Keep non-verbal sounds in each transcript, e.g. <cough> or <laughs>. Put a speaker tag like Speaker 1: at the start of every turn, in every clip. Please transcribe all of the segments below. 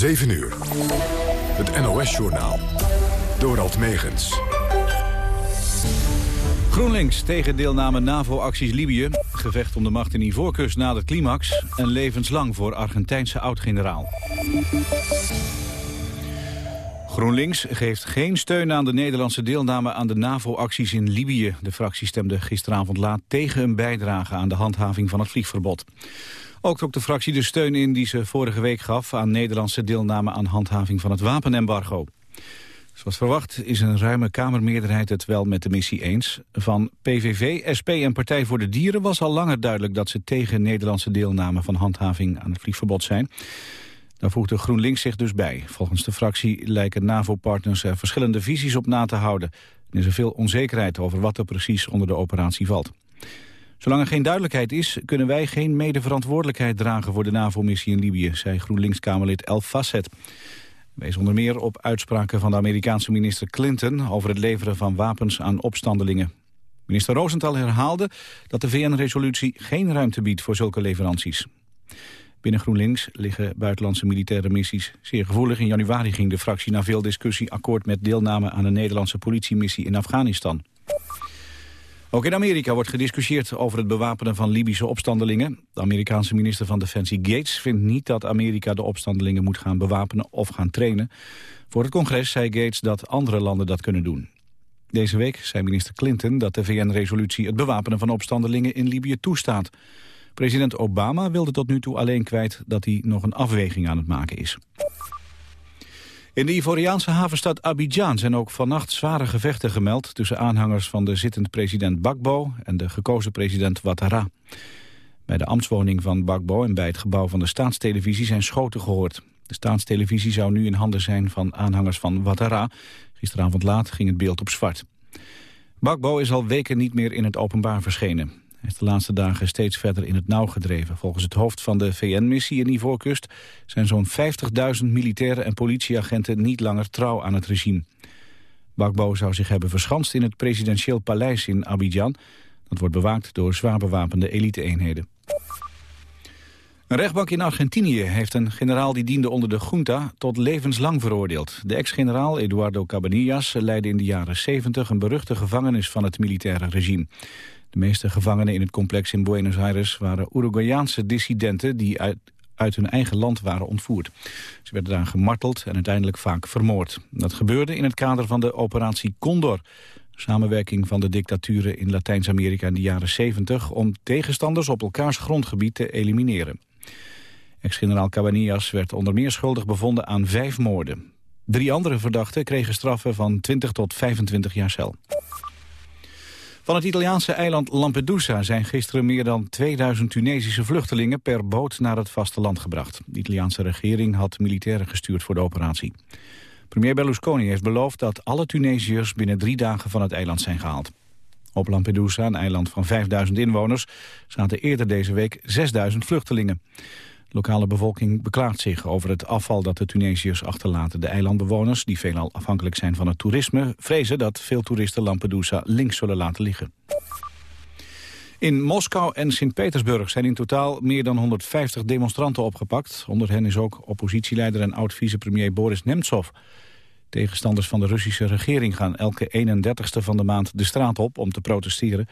Speaker 1: 7 uur. Het NOS-journaal. Dorald Megens.
Speaker 2: GroenLinks tegen deelname NAVO-acties Libië. Gevecht om de macht in Ivoorkust na de climax. En levenslang voor Argentijnse oud-generaal. GroenLinks geeft geen steun aan de Nederlandse deelname aan de NAVO-acties in Libië. De fractie stemde gisteravond laat tegen een bijdrage aan de handhaving van het vliegverbod. Ook trok de fractie de steun in die ze vorige week gaf aan Nederlandse deelname aan handhaving van het wapenembargo. Zoals verwacht is een ruime Kamermeerderheid het wel met de missie eens. Van PVV, SP en Partij voor de Dieren was al langer duidelijk dat ze tegen Nederlandse deelname van handhaving aan het vliegverbod zijn. Daar voegde GroenLinks zich dus bij. Volgens de fractie lijken NAVO-partners er verschillende visies op na te houden. Er is er veel onzekerheid over wat er precies onder de operatie valt. Zolang er geen duidelijkheid is, kunnen wij geen medeverantwoordelijkheid dragen voor de NAVO-missie in Libië, zei GroenLinks-Kamerlid El Fasset. Wees onder meer op uitspraken van de Amerikaanse minister Clinton over het leveren van wapens aan opstandelingen. Minister Rosenthal herhaalde dat de VN-resolutie geen ruimte biedt voor zulke leveranties. Binnen GroenLinks liggen buitenlandse militaire missies zeer gevoelig. In januari ging de fractie na veel discussie akkoord met deelname aan een Nederlandse politiemissie in Afghanistan. Ook in Amerika wordt gediscussieerd over het bewapenen van Libische opstandelingen. De Amerikaanse minister van Defensie Gates vindt niet dat Amerika de opstandelingen moet gaan bewapenen of gaan trainen. Voor het congres zei Gates dat andere landen dat kunnen doen. Deze week zei minister Clinton dat de VN-resolutie het bewapenen van opstandelingen in Libië toestaat. President Obama wilde tot nu toe alleen kwijt dat hij nog een afweging aan het maken is. In de Ivoriaanse havenstad Abidjan zijn ook vannacht zware gevechten gemeld... tussen aanhangers van de zittend president Bakbo en de gekozen president Ouattara. Bij de ambtswoning van Bakbo en bij het gebouw van de staatstelevisie zijn schoten gehoord. De staatstelevisie zou nu in handen zijn van aanhangers van Ouattara. Gisteravond laat ging het beeld op zwart. Bakbo is al weken niet meer in het openbaar verschenen is de laatste dagen steeds verder in het nauw gedreven. Volgens het hoofd van de VN-missie in Ivoorkust zijn zo'n 50.000 militairen en politieagenten niet langer trouw aan het regime. Bakbo zou zich hebben verschanst in het presidentieel paleis in Abidjan. Dat wordt bewaakt door zwaar bewapende elite-eenheden. Een rechtbank in Argentinië heeft een generaal die diende onder de junta tot levenslang veroordeeld. De ex-generaal Eduardo Cabanillas leidde in de jaren 70 een beruchte gevangenis van het militaire regime. De meeste gevangenen in het complex in Buenos Aires waren Uruguayaanse dissidenten die uit, uit hun eigen land waren ontvoerd. Ze werden daar gemarteld en uiteindelijk vaak vermoord. Dat gebeurde in het kader van de operatie Condor, samenwerking van de dictaturen in Latijns-Amerika in de jaren 70 om tegenstanders op elkaars grondgebied te elimineren. Ex-generaal Cabanillas werd onder meer schuldig bevonden aan vijf moorden. Drie andere verdachten kregen straffen van 20 tot 25 jaar cel. Van het Italiaanse eiland Lampedusa zijn gisteren meer dan 2000 Tunesische vluchtelingen per boot naar het vasteland gebracht. De Italiaanse regering had militairen gestuurd voor de operatie. Premier Berlusconi heeft beloofd dat alle Tunesiërs binnen drie dagen van het eiland zijn gehaald. Op Lampedusa, een eiland van 5000 inwoners, zaten eerder deze week 6000 vluchtelingen. De lokale bevolking beklaagt zich over het afval dat de Tunesiërs achterlaten. De eilandbewoners, die veelal afhankelijk zijn van het toerisme... vrezen dat veel toeristen Lampedusa links zullen laten liggen. In Moskou en Sint-Petersburg zijn in totaal meer dan 150 demonstranten opgepakt. Onder hen is ook oppositieleider en oud-vicepremier Boris Nemtsov. Tegenstanders van de Russische regering gaan elke 31ste van de maand de straat op om te protesteren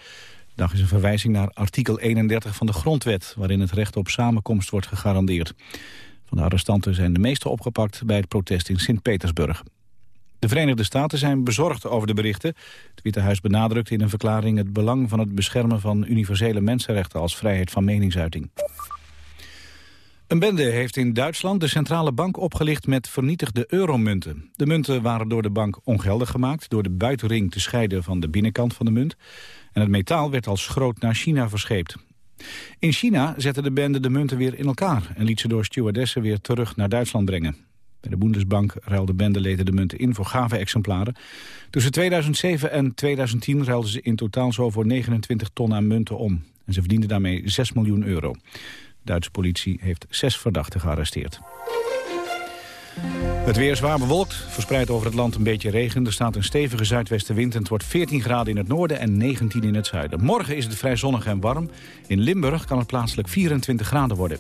Speaker 2: dag is een verwijzing naar artikel 31 van de Grondwet... waarin het recht op samenkomst wordt gegarandeerd. Van de arrestanten zijn de meeste opgepakt bij het protest in Sint-Petersburg. De Verenigde Staten zijn bezorgd over de berichten. Het Witte Huis benadrukt in een verklaring het belang van het beschermen van universele mensenrechten als vrijheid van meningsuiting. Een bende heeft in Duitsland de centrale bank opgelicht met vernietigde euromunten. De munten waren door de bank ongeldig gemaakt door de buitenring te scheiden van de binnenkant van de munt. En het metaal werd als groot naar China verscheept. In China zette de bende de munten weer in elkaar... en liet ze door stewardessen weer terug naar Duitsland brengen. Bij de Bundesbank ruilde bendeleden de munten in voor gave exemplaren. Tussen 2007 en 2010 ruilden ze in totaal zo voor 29 ton aan munten om. En ze verdienden daarmee 6 miljoen euro. Duitse politie heeft zes verdachten gearresteerd. Het weer is zwaar bewolkt, verspreid over het land een beetje regen. Er staat een stevige zuidwestenwind en het wordt 14 graden in het noorden en 19 in het zuiden. Morgen is het vrij zonnig en warm. In Limburg kan het plaatselijk 24 graden worden.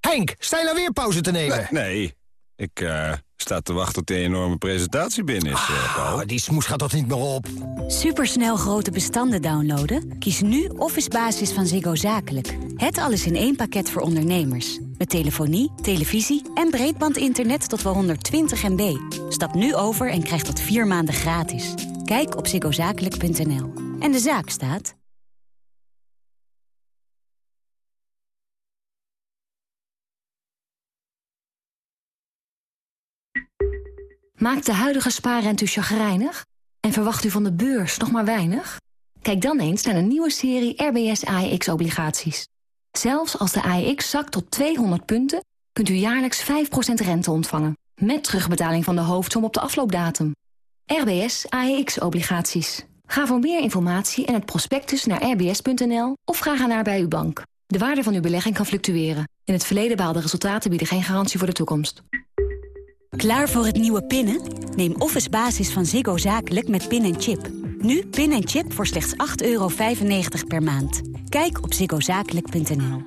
Speaker 3: Henk, sta je nou weer pauze te nemen?
Speaker 4: Nee, ik... Eh, sta te wachten tot die enorme presentatie binnen is, uh, Paul.
Speaker 3: die smoes gaat toch niet meer op?
Speaker 5: Supersnel grote bestanden downloaden? Kies nu Office Basis van Ziggo Zakelijk. Het alles in één pakket voor ondernemers. Met telefonie, televisie en breedbandinternet tot wel 120 MB. Stap nu over en krijg dat vier maanden gratis. Kijk op ziggozakelijk.nl. En de zaak staat...
Speaker 6: Maakt de huidige spaarrente u chagrijnig? En verwacht u van de beurs nog maar weinig? Kijk dan eens naar de nieuwe serie RBS AEX-obligaties. Zelfs als de AEX zakt tot 200 punten... kunt u jaarlijks 5% rente ontvangen... met terugbetaling van de hoofdsom op de afloopdatum. RBS AEX-obligaties. Ga voor meer informatie en het prospectus naar rbs.nl... of ga naar bij uw bank. De waarde van uw belegging kan fluctueren. In het verleden behaalde resultaten bieden geen garantie voor de toekomst.
Speaker 5: Klaar voor het nieuwe pinnen? Neem Office Basis van Ziggo Zakelijk met pin en chip. Nu pin en chip voor slechts 8,95 per maand. Kijk op ziggozakelijk.nl.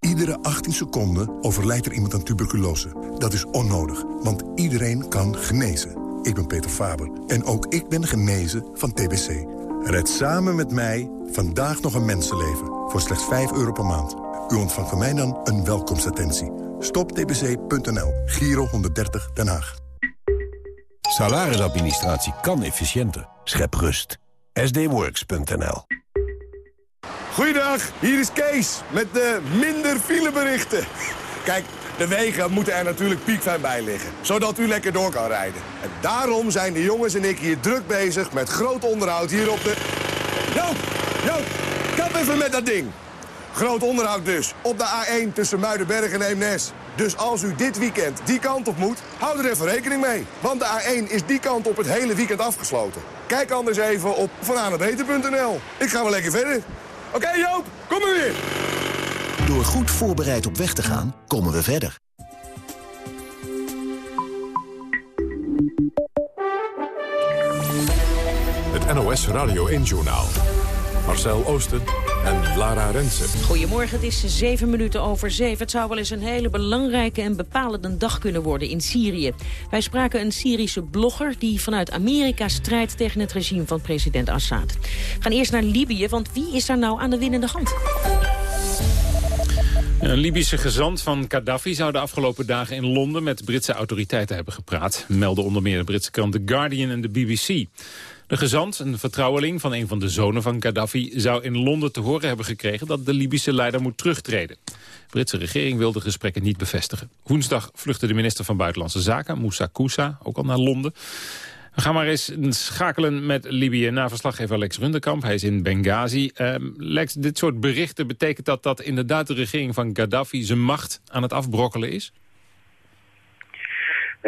Speaker 7: Iedere 18 seconden overlijdt er iemand aan tuberculose. Dat is onnodig, want iedereen kan genezen. Ik ben Peter Faber en ook ik ben genezen van TBC. Red samen met mij vandaag nog een mensenleven voor slechts 5 euro per maand. U ontvangt van mij dan een welkomstattentie. Stoptbc.nl, Giro 130 Den Haag.
Speaker 8: Salarisadministratie kan efficiënter. Schep rust. sdworks.nl
Speaker 9: Goeiedag, hier is Kees met de minder fileberichten. Kijk, de wegen moeten er natuurlijk piekfijn bij liggen, zodat u lekker door kan rijden. En daarom zijn de jongens en ik hier druk bezig met groot onderhoud hier op de... Joop, Joop, kap even met dat ding. Groot onderhoud dus, op de A1 tussen Muidenberg en Eemnes. Dus als u dit weekend die kant op moet, hou er even rekening mee. Want de A1 is die kant op het hele weekend afgesloten. Kijk anders even op vananetweten.nl. Ik ga wel lekker verder. Oké Joop, kom maar weer.
Speaker 8: Door goed voorbereid op weg te gaan, komen we verder.
Speaker 1: Het NOS Radio 1 Journaal. Marcel Oosten en Lara Rensen.
Speaker 10: Goedemorgen, het is zeven minuten over zeven. Het zou wel eens een hele belangrijke en bepalende dag kunnen worden in Syrië. Wij spraken een Syrische blogger die vanuit Amerika strijdt tegen het regime van president Assad. We gaan eerst naar Libië, want wie is daar nou aan de winnende hand?
Speaker 11: Een Libische gezant van Gaddafi zou de afgelopen dagen in Londen met Britse autoriteiten hebben gepraat. Melden onder meer de Britse krant The Guardian en de BBC. De gezant, een vertrouweling van een van de zonen van Gaddafi... zou in Londen te horen hebben gekregen dat de Libische leider moet terugtreden. De Britse regering wil de gesprekken niet bevestigen. Woensdag vluchtte de minister van Buitenlandse Zaken, Moussa Koussa, ook al naar Londen. We gaan maar eens schakelen met Libië na verslaggever Lex Runderkamp. Hij is in Benghazi. Uh, Lex, dit soort berichten, betekent dat dat inderdaad de regering van Gaddafi zijn macht aan het afbrokkelen is?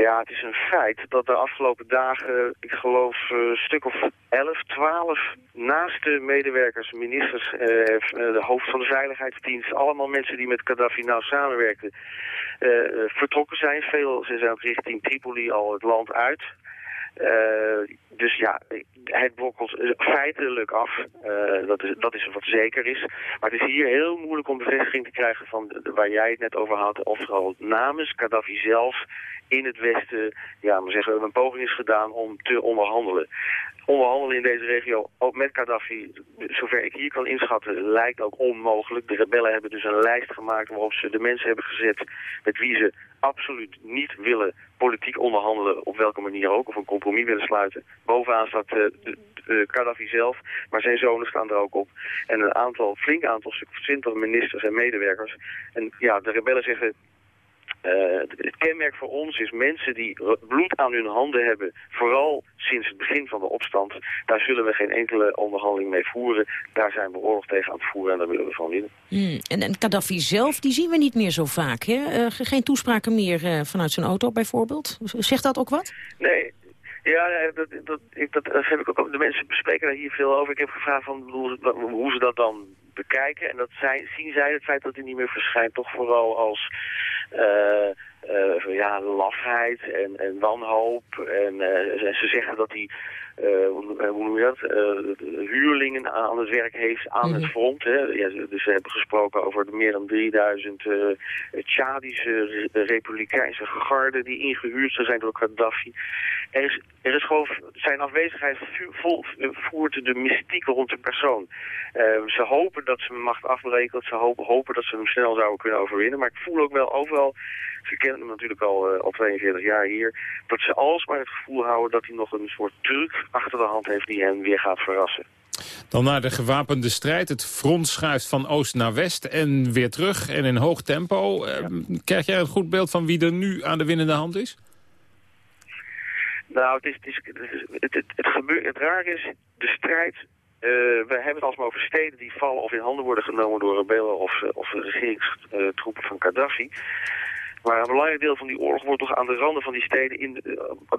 Speaker 12: Ja, het is een feit dat de afgelopen dagen, ik geloof eh, een stuk of 11, 12 naaste medewerkers, ministers, uh, de hoofd van de veiligheidsdienst, allemaal mensen die met Gaddafi nou samenwerkten, vertrokken zijn. Veel ze zijn richting Tripoli al het land uit. Dus ja, het brokkelt feitelijk af. Dat, is, dat is wat zeker is. Maar het is hier heel moeilijk om bevestiging te krijgen van de, waar jij het net over had. Of namens Gaddafi zelf in het Westen, ja, maar zeggen een poging is gedaan om te onderhandelen. Onderhandelen in deze regio, ook met Gaddafi, zover ik hier kan inschatten, lijkt ook onmogelijk. De rebellen hebben dus een lijst gemaakt waarop ze de mensen hebben gezet met wie ze absoluut niet willen politiek onderhandelen, op welke manier ook, of een compromis willen sluiten. Bovenaan staat uh, Gaddafi zelf, maar zijn zonen staan er ook op. En een aantal, flink aantal, twintig ministers en medewerkers. En ja, de rebellen zeggen, uh, het kenmerk voor ons is mensen die bloed aan hun handen hebben, vooral sinds het begin van de opstand. Daar zullen we geen enkele onderhandeling mee voeren. Daar zijn we oorlog tegen aan het voeren en daar willen we van winnen.
Speaker 10: Hmm. En, en Gaddafi zelf, die zien we niet meer zo vaak. Hè? Uh, geen toespraken meer uh, vanuit zijn auto bijvoorbeeld. Zegt dat ook wat?
Speaker 12: Nee, ja, dat, dat, ik, dat, heb ik ook. De mensen bespreken daar hier veel over. Ik heb gevraagd van hoe, hoe ze dat dan bekijken. En dat zijn, zien zij het feit dat hij niet meer verschijnt toch vooral als uh, uh, ja, lafheid en, en wanhoop. En uh, ze zeggen dat hij hoe noem je dat, huurlingen aan het werk heeft aan het front. Hè. Ja, dus ze hebben gesproken over de meer dan 3000 uh, Tjadische republikeinse garden die ingehuurd zijn door Gaddafi. Er is, er is gewoon, zijn afwezigheid voert de mystiek rond de persoon. ze hopen dat ze macht afbreken, ze hopen, hopen dat ze hem snel zouden kunnen overwinnen. Maar ik voel ook wel overal ze kennen hem natuurlijk al, uh, al 42 jaar hier, dat ze alsmaar het gevoel houden dat hij nog een soort truc achter de hand heeft die hen weer gaat verrassen.
Speaker 11: Dan naar de gewapende strijd. Het front schuift van oost naar west en weer terug en in hoog tempo. Uh, Krijg jij een goed beeld van wie er nu aan de winnende hand is?
Speaker 12: Nou, het, is, het, is, het, het, het, gebeurt, het raar is, de strijd uh, we hebben het alsmaar over steden die vallen of in handen worden genomen door rebellen of, of regeringstroepen van Gaddafi. Maar een belangrijk deel van die oorlog wordt toch aan de randen van die steden in de,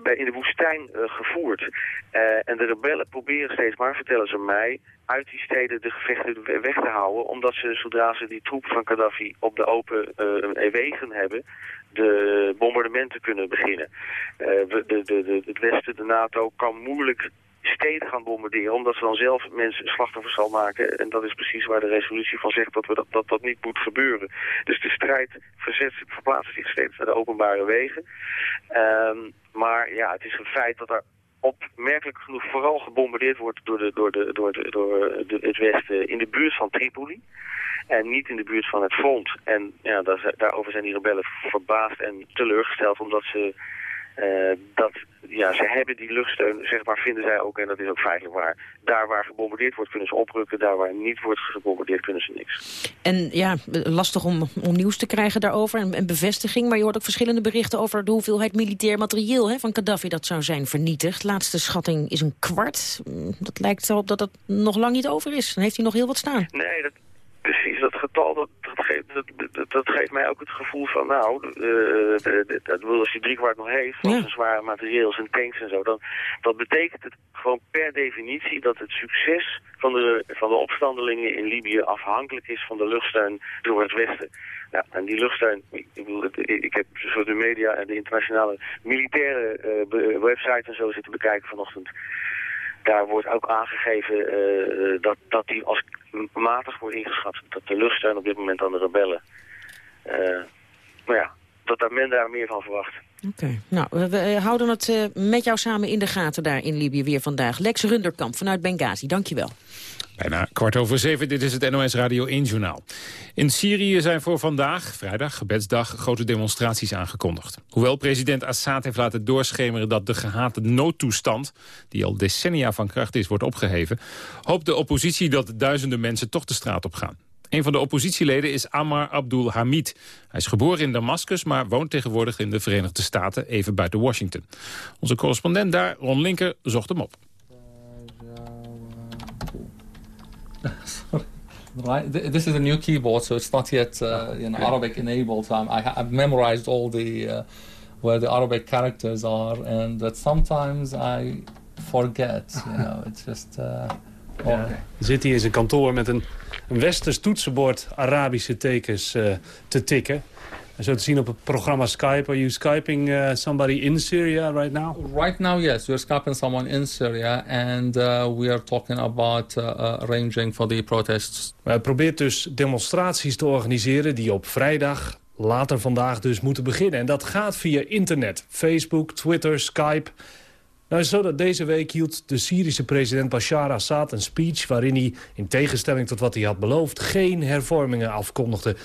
Speaker 12: uh, in de woestijn uh, gevoerd. Uh, en de rebellen proberen steeds maar, vertellen ze mij, uit die steden de gevechten weg te houden. Omdat ze, zodra ze die troepen van Gaddafi op de open wegen hebben, de bombardementen kunnen beginnen. de, de, de, het Westen, de NATO, kan moeilijk steden gaan bombarderen, omdat ze dan zelf mensen slachtoffers zal maken. En dat is precies waar de resolutie van zegt dat we dat, dat, dat niet moet gebeuren. Dus de strijd verzet, verplaatst zich steeds naar de openbare wegen. Um, maar ja, het is een feit dat er opmerkelijk genoeg vooral gebombardeerd wordt door, de, door, de, door, de, door het Westen in de buurt van Tripoli. En niet in de buurt van het front. En ja, daar, daarover zijn die rebellen verbaasd en teleurgesteld omdat ze uh, dat, ja, ze hebben die luchtsteun, zeg maar, vinden zij ook, en dat is ook feitelijk waar. Daar waar gebombardeerd wordt, kunnen ze oprukken. Daar waar niet wordt gebombardeerd, kunnen ze niks.
Speaker 10: En ja, lastig om, om nieuws te krijgen daarover en, en bevestiging. Maar je hoort ook verschillende berichten over de hoeveelheid militair materieel hè, van Gaddafi dat zou zijn vernietigd. Laatste schatting is een kwart. Dat lijkt erop dat het nog lang niet over is. Dan heeft hij nog heel wat staan.
Speaker 12: Nee, dat, precies. Dat getal, dat, dat, geeft, dat, dat, geeft mij ook het gevoel van, nou, uh, dat wil als je driekwart nog heeft, van ja. zware materieel, zijn tanks en zo, dan dat betekent het gewoon per definitie dat het succes van de, van de opstandelingen in Libië afhankelijk is van de luchtsteun door het Westen. Ja, en die luchtsteun, ik, bedoel, ik heb zo de media en de internationale militaire uh, websites en zo zitten bekijken vanochtend daar wordt ook aangegeven uh, dat, dat die als matig wordt ingeschat. Dat de luchtsteun op dit moment aan de rebellen. Uh, maar ja, dat daar men daar meer van verwacht.
Speaker 10: Oké, nou, we, houden het uh, met jou samen in de gaten daar in Libië weer vandaag. Lex Runderkamp vanuit Benghazi, dankjewel.
Speaker 11: Bijna kwart over zeven, dit is het NOS Radio 1-journaal. In Syrië zijn voor vandaag, vrijdag, gebedsdag, grote demonstraties aangekondigd. Hoewel president Assad heeft laten doorschemeren dat de gehate noodtoestand... die al decennia van kracht is, wordt opgeheven... hoopt de oppositie dat duizenden mensen toch de straat op gaan. Een van de oppositieleden is Ammar Abdul Hamid. Hij is geboren in Damascus, maar woont tegenwoordig in de Verenigde Staten... even buiten Washington. Onze correspondent daar, Ron Linker, zocht hem op.
Speaker 13: right? This is a new keyboard, so it's not yet uh, you know, Arabic enabled. So I have memorized all the uh, where the Arabic characters are, and that sometimes I forget. You <laughs> know, it's just. Uh,
Speaker 14: ja. Zit hij in zijn kantoor met een, een westers toetsenbord Arabische tekens uh, te tikken. En zo te zien op het programma Skype. Are you Skyping uh, somebody in Syria right now?
Speaker 13: Right now, yes. We're Skyping someone in Syria. And uh, we are talking about uh arranging for the protests.
Speaker 14: Hij probeert dus demonstraties te organiseren die op vrijdag, later vandaag dus, moeten beginnen. En dat gaat via internet. Facebook, Twitter, Skype... Nou is zo dat deze week hield de Syrische president Bashar Assad een speech... waarin hij, in tegenstelling tot wat hij had beloofd... geen hervormingen afkondigde.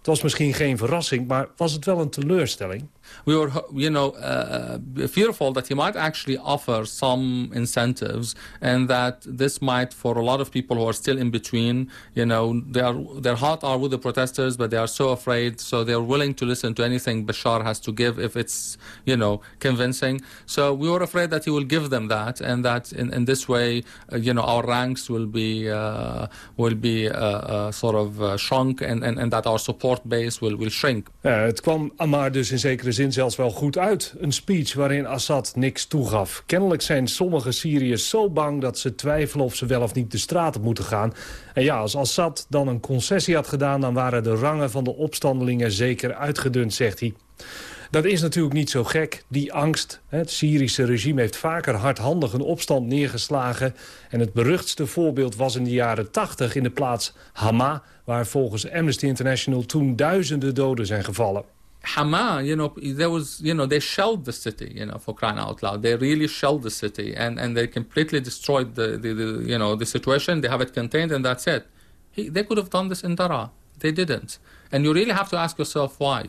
Speaker 14: Het was misschien geen verrassing, maar was het wel een teleurstelling?
Speaker 13: We were, you know, uh, fearful that he might actually offer some incentives, and that this might, for a lot of people who are still in between, you know, they are their heart are with the protesters, but they are so afraid, so they are willing to listen to anything Bashar has to give if it's, you know, convincing. So we were afraid that he will give them that, and that in, in this way, uh, you know, our ranks will be uh, will be uh, uh, sort of uh, shrunk, and, and, and that our support base will will shrink.
Speaker 14: Het kwam maar dus in zekere zin zin zelfs wel goed uit. Een speech waarin Assad niks toegaf. Kennelijk zijn sommige Syriërs zo bang dat ze twijfelen of ze wel of niet de straat moeten gaan. En ja, als Assad dan een concessie had gedaan... dan waren de rangen van de opstandelingen zeker uitgedund, zegt hij.
Speaker 15: Dat is natuurlijk niet zo gek, die angst. Het Syrische regime heeft vaker hardhandig een opstand neergeslagen. En het beruchtste voorbeeld was in de jaren 80 in de plaats Hama... waar volgens Amnesty International toen duizenden doden zijn gevallen.
Speaker 13: Hama, you know, there was, you know, they shelled the city, you know, for crying out loud. They really shelled the city, and and they completely destroyed the, the, the you know, the situation. They have it contained, and that's it. He, they could have done this in Dara. They didn't, and you really have to ask yourself why.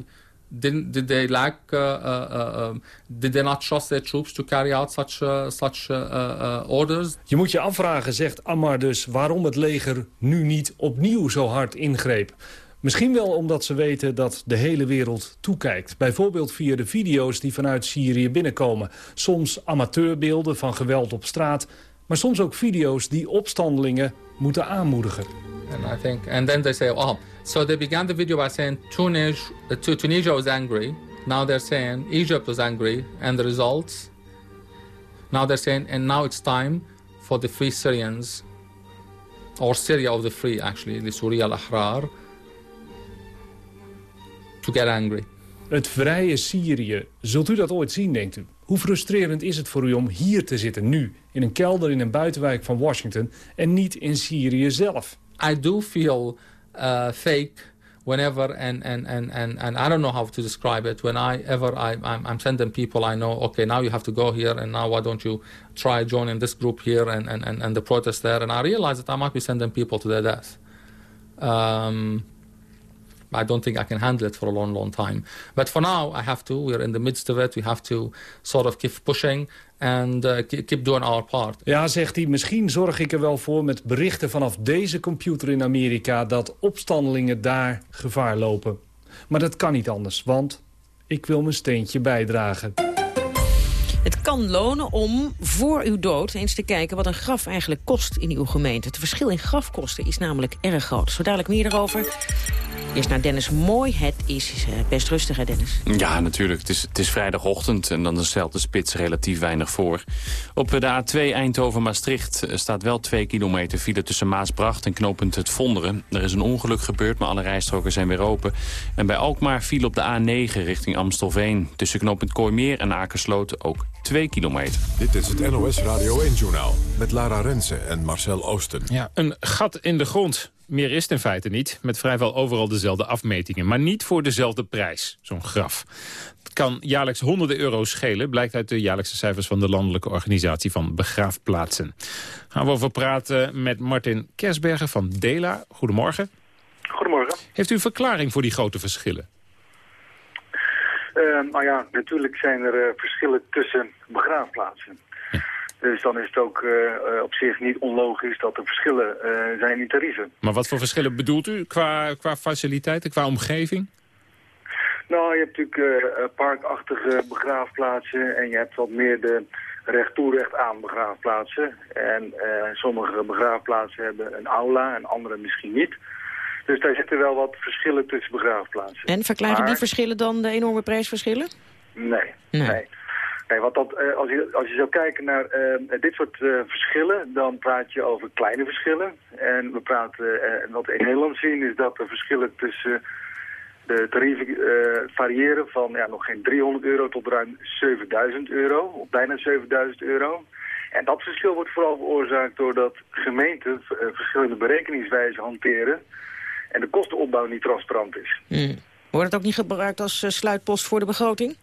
Speaker 13: Didn't, did they lack? Uh, uh, uh, um, did they not trust their troops to carry out such uh, such uh, uh, orders?
Speaker 15: Je moet je afvragen, zegt Ammar dus, waarom het leger nu niet opnieuw zo hard ingreep. Misschien wel omdat ze weten dat de hele wereld toekijkt. Bijvoorbeeld via de video's die vanuit Syrië binnenkomen. Soms amateurbeelden van geweld op straat... maar soms ook video's die opstandelingen moeten aanmoedigen.
Speaker 13: And I think, and then they say, oh, so they began the video by saying Tunis, uh, Tunisia was angry. Now they're saying Egypt was angry, and the results. Now they're saying, and now it's time for the free Syrians, or Syria of the free, actually, the Surya al-Ahrar, to get angry.
Speaker 15: Het vrije Syrië. Zult u dat ooit zien, denkt u? Hoe frustrerend is het voor u om hier te zitten nu... in een kelder in een buitenwijk van Washington... en niet in Syrië zelf?
Speaker 13: I do feel uh, fake whenever and, and, and, and, and I don't know how to describe it when I ever I, I'm, I'm sending people I know okay now you have to go here and now why don't you try joining this group here and, and, and, and the protest there and I realize that I might be sending people to their death um, I don't think I can handle it for a long, long time. But for now, I have to. We're in the midst of it. We have to sort of keep pushing and uh, keep doing our part.
Speaker 15: Ja, zegt hij, misschien zorg ik er wel voor met berichten vanaf deze computer in Amerika... dat opstandelingen daar gevaar lopen. Maar dat kan niet anders, want ik wil mijn steentje bijdragen.
Speaker 10: Het kan lonen om voor uw dood eens te kijken wat een graf eigenlijk kost in uw gemeente. Het verschil in grafkosten is namelijk erg groot. Zo dadelijk meer daarover. Eerst naar Dennis Mooi. Het is eh, best rustig, hè Dennis?
Speaker 16: Ja, natuurlijk. Het is, het is vrijdagochtend en dan stelt de spits relatief weinig voor. Op de A2 Eindhoven-Maastricht staat wel 2 kilometer file tussen Maasbracht en knooppunt Het Vonderen. Er is een ongeluk gebeurd, maar alle rijstroken zijn weer open. En bij Alkmaar viel op de A9 richting Amstelveen. Tussen knooppunt Kooimeer en Akersloot ook 2 kilometer.
Speaker 1: Dit is het NOS Radio 1-journaal met Lara Rensen en Marcel Oosten.
Speaker 11: Ja, een gat in de grond. Meer is het in feite niet, met vrijwel overal dezelfde afmetingen. Maar niet voor dezelfde prijs, zo'n graf. Het kan jaarlijks honderden euro's schelen... blijkt uit de jaarlijkse cijfers van de Landelijke Organisatie van Begraafplaatsen. Gaan we over praten met Martin Kersberger van Dela. Goedemorgen.
Speaker 17: Goedemorgen.
Speaker 11: Heeft u een verklaring voor die grote verschillen?
Speaker 17: Uh, nou ja, natuurlijk zijn er uh, verschillen tussen begraafplaatsen. Dus dan is het ook uh, op zich niet onlogisch dat er verschillen uh, zijn in tarieven.
Speaker 11: Maar wat voor verschillen bedoelt u qua, qua faciliteiten, qua omgeving?
Speaker 17: Nou, je hebt natuurlijk uh, parkachtige begraafplaatsen en je hebt wat meer de recht toe recht aan begraafplaatsen. En sommige begraafplaatsen hebben een aula en andere misschien niet. Dus daar zitten wel wat verschillen tussen begraafplaatsen.
Speaker 10: En verklaren maar... die verschillen dan de enorme prijsverschillen?
Speaker 17: Nee, nee. nee. Dat, als, je, als je zou kijken naar uh, dit soort uh, verschillen, dan praat je over kleine verschillen. En we praten, uh, wat we in Nederland zien, is dat de verschillen tussen de tarieven variëren van ja, nog geen 300 euro tot ruim 7000 euro, of bijna 7000 euro. En dat verschil wordt vooral veroorzaakt doordat gemeenten verschillende berekeningswijzen hanteren en de kostenopbouw niet transparant is.
Speaker 10: Hmm. Wordt het ook niet gebruikt als sluitpost voor de begroting?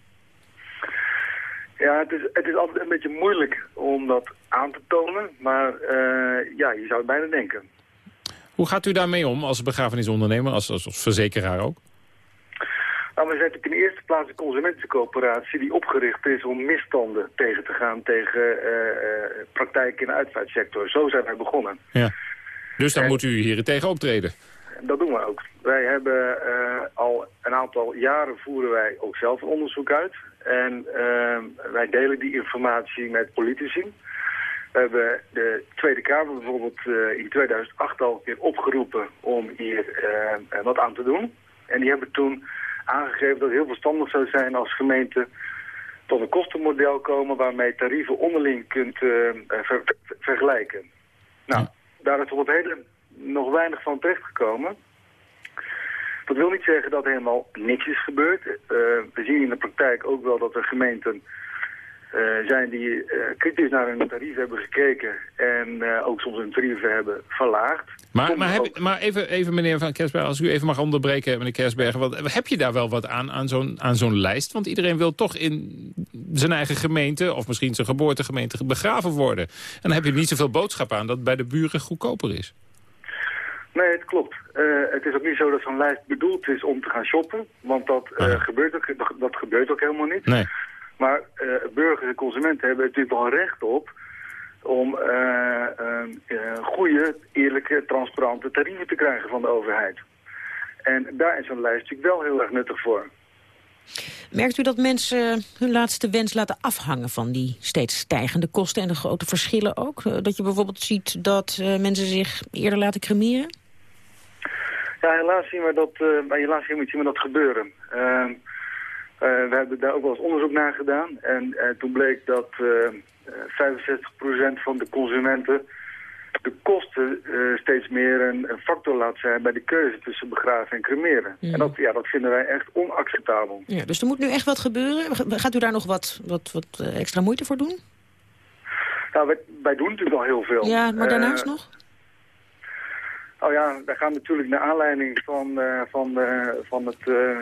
Speaker 17: Ja, het is, het is altijd een beetje moeilijk om dat aan te tonen, maar uh, ja, je zou het bijna denken.
Speaker 11: Hoe gaat u daarmee om als begrafenisondernemer, als, als, als verzekeraar ook?
Speaker 17: Nou, we zijn natuurlijk in de eerste plaats een consumentencoöperatie die opgericht is om misstanden tegen te gaan tegen uh, uh, praktijken in de uitvaartsector. Zo zijn wij begonnen.
Speaker 11: Ja. Dus dan en, moet u hier tegen optreden.
Speaker 17: Dat doen we ook. Wij hebben uh, al een aantal jaren voeren wij ook zelf een onderzoek uit. En uh, wij delen die informatie met politici. We hebben de Tweede Kamer bijvoorbeeld uh, in 2008 al een keer opgeroepen om hier uh, wat aan te doen. En die hebben toen aangegeven dat het heel verstandig zou zijn als gemeente tot een kostenmodel komen waarmee tarieven onderling kunt ver ver vergelijken. Nou, daar is tot het hele nog weinig van terechtgekomen. Dat wil niet zeggen dat er helemaal niks is gebeurd. we zien in de praktijk ook wel dat er gemeenten uh, zijn die uh, kritisch naar hun tarief hebben gekeken en ook soms hun tarieven hebben verlaagd.
Speaker 11: Maar, maar, heb, maar even, even meneer Van Kersberg, als u even mag onderbreken, meneer Kersbergen, wat, heb je daar wel wat aan, aan zo'n zo'n lijst? Want iedereen wil toch in zijn eigen gemeente, of misschien zijn geboortegemeente, begraven worden. En dan heb je niet zoveel boodschap aan dat bij de buren goedkoper is.
Speaker 17: Nee, het klopt. het is ook niet zo dat zo'n lijst bedoeld is om te gaan shoppen, want dat, gebeurt, ook, dat, gebeurt ook helemaal niet.
Speaker 11: Nee.
Speaker 17: Maar uh, burgers en consumenten hebben natuurlijk wel recht op om goede, eerlijke, transparante tarieven te krijgen van de overheid. En daar is zo'n lijst natuurlijk wel heel erg nuttig voor.
Speaker 10: Merkt u dat mensen hun laatste wens laten afhangen van die steeds stijgende kosten en de grote verschillen ook? Dat je bijvoorbeeld ziet dat mensen zich eerder laten cremeren?
Speaker 17: Ja, helaas zien we dat, helaas zien we dat gebeuren. Ehm, we hebben daar ook wel eens onderzoek naar gedaan. En toen bleek dat uh, eh, 65% van de consumenten de kosten steeds meer een, een, factor laat zijn bij de keuze tussen begraven en cremeren.
Speaker 10: Mhm.
Speaker 17: En dat, ja, dat vinden wij echt onacceptabel.
Speaker 10: Ja, dus er moet nu echt wat gebeuren. Gaat u daar nog wat, wat, wat extra moeite voor doen?
Speaker 17: Nou, wij, wij, doen natuurlijk al heel veel.
Speaker 10: Ja, maar daarnaast nog?
Speaker 17: Oh ja, daar gaan natuurlijk naar aanleiding van, uh, van, uh, van het, uh,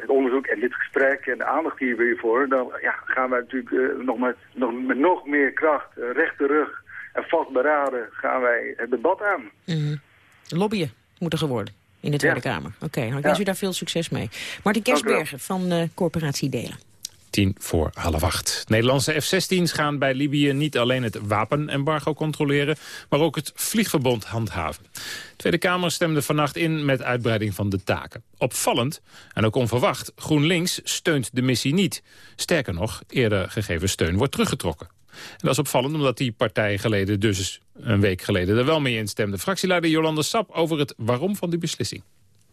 Speaker 17: het, onderzoek en dit gesprek en de aandacht die we hiervoor, dan ja, gaan wij natuurlijk nog, met, nog met nog meer kracht, rechte rug en vastberaden gaan wij het debat aan.
Speaker 10: Mm -hmm. Lobbyen moet er geworden in de Tweede
Speaker 17: ja.
Speaker 10: Kamer. Oké, okay, nou, ik wens ja. u daar veel succes mee. Martin Kersbergen van Corporatie Delen.
Speaker 11: Tien voor half acht. Nederlandse F-16's gaan bij Libië niet alleen het wapenembargo controleren... maar ook het vliegverbod handhaven. De Tweede Kamer stemde vannacht in met uitbreiding van de taken. Opvallend, en ook onverwacht, GroenLinks steunt de missie niet. Sterker nog, eerder gegeven steun wordt teruggetrokken. En dat is opvallend omdat die partij geleden dus een week geleden er wel mee instemde. Fractieleider Jolande Sap over het waarom van die beslissing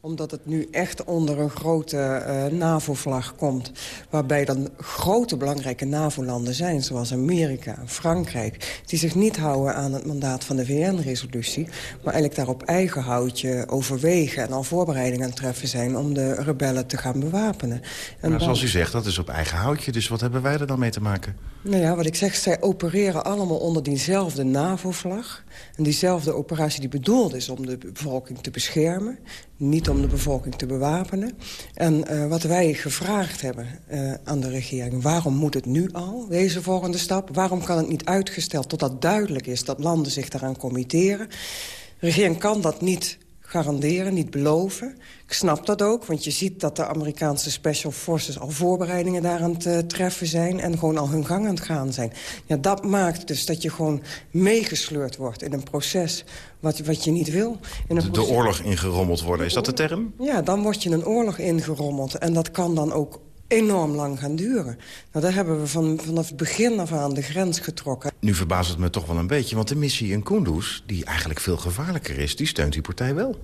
Speaker 18: omdat het nu echt onder een grote uh, NAVO-vlag komt... waarbij dan grote belangrijke NAVO-landen zijn... zoals Amerika en Frankrijk... die zich niet houden aan het mandaat van de VN-resolutie... maar eigenlijk daar op eigen houtje overwegen... en al voorbereidingen aan treffen zijn om de rebellen te gaan bewapenen.
Speaker 19: En maar zoals u zegt, dat is op eigen houtje. Dus wat hebben wij er dan mee te maken?
Speaker 18: Nou ja, wat ik zeg, zij opereren allemaal onder diezelfde NAVO-vlag... En diezelfde operatie die bedoeld is om de bevolking te beschermen. Niet om de bevolking te bewapenen. En uh, wat wij gevraagd hebben uh, aan de regering... waarom moet het nu al, deze volgende stap? Waarom kan het niet uitgesteld totdat duidelijk is... dat landen zich daaraan committeren? De regering kan dat niet garanderen, niet beloven. Ik snap dat ook, want je ziet dat de Amerikaanse Special Forces... al voorbereidingen daaraan te treffen zijn en gewoon al hun gang aan het gaan zijn. Ja, dat maakt dus dat je gewoon meegesleurd wordt in een proces wat, wat je niet wil. In een
Speaker 19: de, de oorlog ingerommeld worden, is dat de term?
Speaker 18: Ja, dan word je een oorlog ingerommeld. En dat kan dan ook enorm lang gaan duren. Nou, daar hebben we van, vanaf het begin af aan de grens getrokken.
Speaker 19: Nu verbaast het me toch wel een beetje, want de missie in Kunduz... die eigenlijk veel gevaarlijker is, die steunt die partij wel.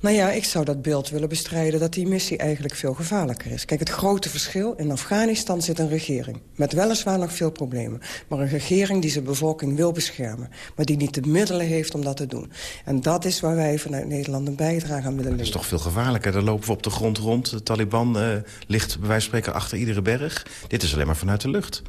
Speaker 18: Nou ja, ik zou dat beeld willen bestrijden dat die missie eigenlijk veel gevaarlijker is. Kijk, het grote verschil, in Afghanistan zit een regering. Met weliswaar nog veel problemen. Maar een regering die zijn bevolking wil beschermen. Maar die niet de middelen heeft om dat te doen. En dat is waar wij vanuit Nederland een bijdrage aan willen leveren.
Speaker 19: Dat is toch veel gevaarlijker. Daar lopen we op de grond rond. De Taliban uh, ligt bij wijze van spreken achter iedere berg. Dit is alleen maar vanuit de lucht.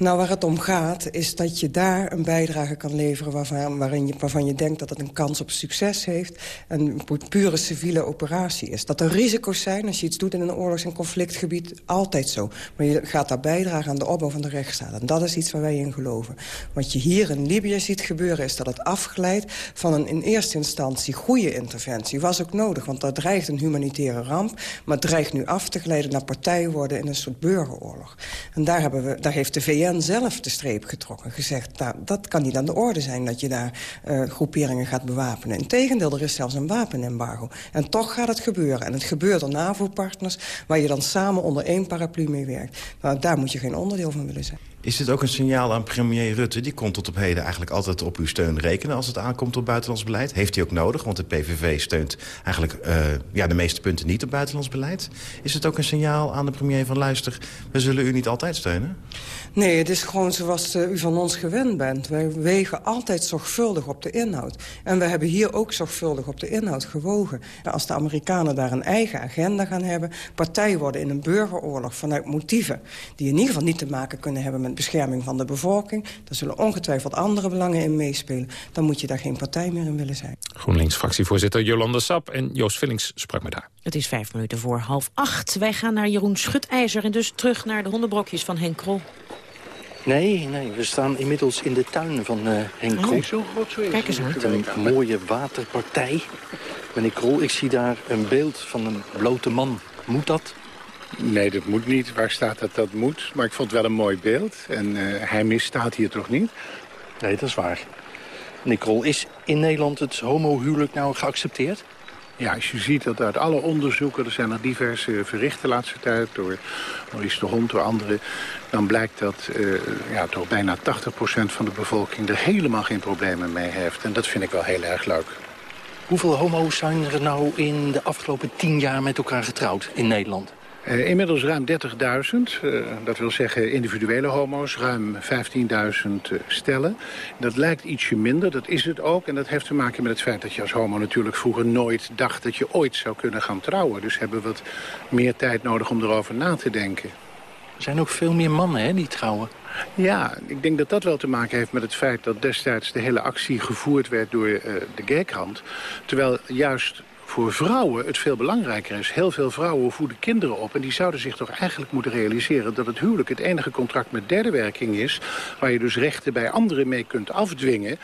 Speaker 18: Nou, waar het om gaat, is dat je daar een bijdrage kan leveren... Waarvan, waarin je, waarvan je denkt dat het een kans op succes heeft... en een pure civiele operatie is. Dat er risico's zijn als je iets doet in een oorlogs- en conflictgebied, altijd zo. Maar je gaat daar bijdragen aan de opbouw van de rechtsstaat. En dat is iets waar wij in geloven. Wat je hier in Libië ziet gebeuren, is dat het afgeleid... van een in eerste instantie goede interventie. Was ook nodig, want daar dreigt een humanitaire ramp... maar dreigt nu af te glijden naar partij worden in een soort burgeroorlog. En daar, hebben we, daar heeft de VN zelf de streep getrokken. Gezegd, nou, dat kan niet aan de orde zijn dat je daar uh, groeperingen gaat bewapenen. Integendeel, er is zelfs een wapenembargo. En toch gaat het gebeuren. En het gebeurt door NAVO-partners... waar je dan samen onder één paraplu mee werkt. Nou, daar moet je geen onderdeel van willen zijn.
Speaker 19: Is dit ook een signaal aan premier Rutte? Die kon tot op heden eigenlijk altijd op uw steun rekenen... als het aankomt op buitenlands beleid. Heeft hij ook nodig, want de PVV steunt eigenlijk uh, ja, de meeste punten niet op buitenlands beleid. Is het ook een signaal aan de premier van luister... we zullen u niet altijd steunen?
Speaker 18: Nee, het is gewoon zoals uh, u van ons gewend bent. Wij wegen altijd zorgvuldig op de inhoud. En we hebben hier ook zorgvuldig op de inhoud gewogen. En als de Amerikanen daar een eigen agenda gaan hebben... partij worden in een burgeroorlog vanuit motieven... die in ieder geval niet te maken kunnen hebben met bescherming van de bevolking. Daar zullen ongetwijfeld andere belangen in meespelen. Dan moet je daar geen partij meer in willen zijn.
Speaker 11: GroenLinks-fractievoorzitter Jolanda Sap en Joost Villings sprak me daar.
Speaker 10: Het is vijf minuten voor half acht. Wij gaan naar Jeroen Schutijzer en dus terug naar de hondenbrokjes van Henk Krol.
Speaker 20: Nee, nee, we staan inmiddels in de tuin van uh, Henk Krol.
Speaker 10: zo Kijk eens aan.
Speaker 20: Een mooie waterpartij. Meneer Krol, ik zie daar een beeld van een blote man. Moet dat?
Speaker 21: Nee, dat moet niet. Waar staat dat dat moet? Maar ik vond het wel een mooi beeld. En uh, hij misstaat hier toch niet?
Speaker 20: Nee, dat is waar. Nicole, is in Nederland het homohuwelijk nou geaccepteerd?
Speaker 21: Ja, als je ziet dat uit alle onderzoeken... er zijn er diverse verricht de laatste tijd... door Maurice de Hond, door anderen... dan blijkt dat uh, ja, toch bijna 80% van de bevolking... er helemaal geen problemen mee heeft. En dat vind ik wel heel erg leuk.
Speaker 20: Hoeveel homo's zijn er nou in de afgelopen tien jaar met elkaar getrouwd in Nederland?
Speaker 21: Uh, inmiddels ruim 30.000, uh, dat wil zeggen individuele homo's, ruim 15.000 uh, stellen. Dat lijkt ietsje minder, dat is het ook. En dat heeft te maken met het feit dat je als homo natuurlijk vroeger nooit dacht dat je ooit zou kunnen gaan trouwen. Dus hebben we wat meer tijd nodig om erover na te denken.
Speaker 20: Er zijn ook veel meer mannen hè, die trouwen.
Speaker 21: Ja, ik denk dat dat wel te maken heeft met het feit dat destijds de hele actie gevoerd werd door uh, de gaykrant. Terwijl juist voor vrouwen het veel belangrijker is. Heel veel vrouwen voeden kinderen op. En die zouden zich toch eigenlijk moeten realiseren... dat het huwelijk het enige contract met derde werking is... waar je dus rechten bij anderen mee kunt afdwingen.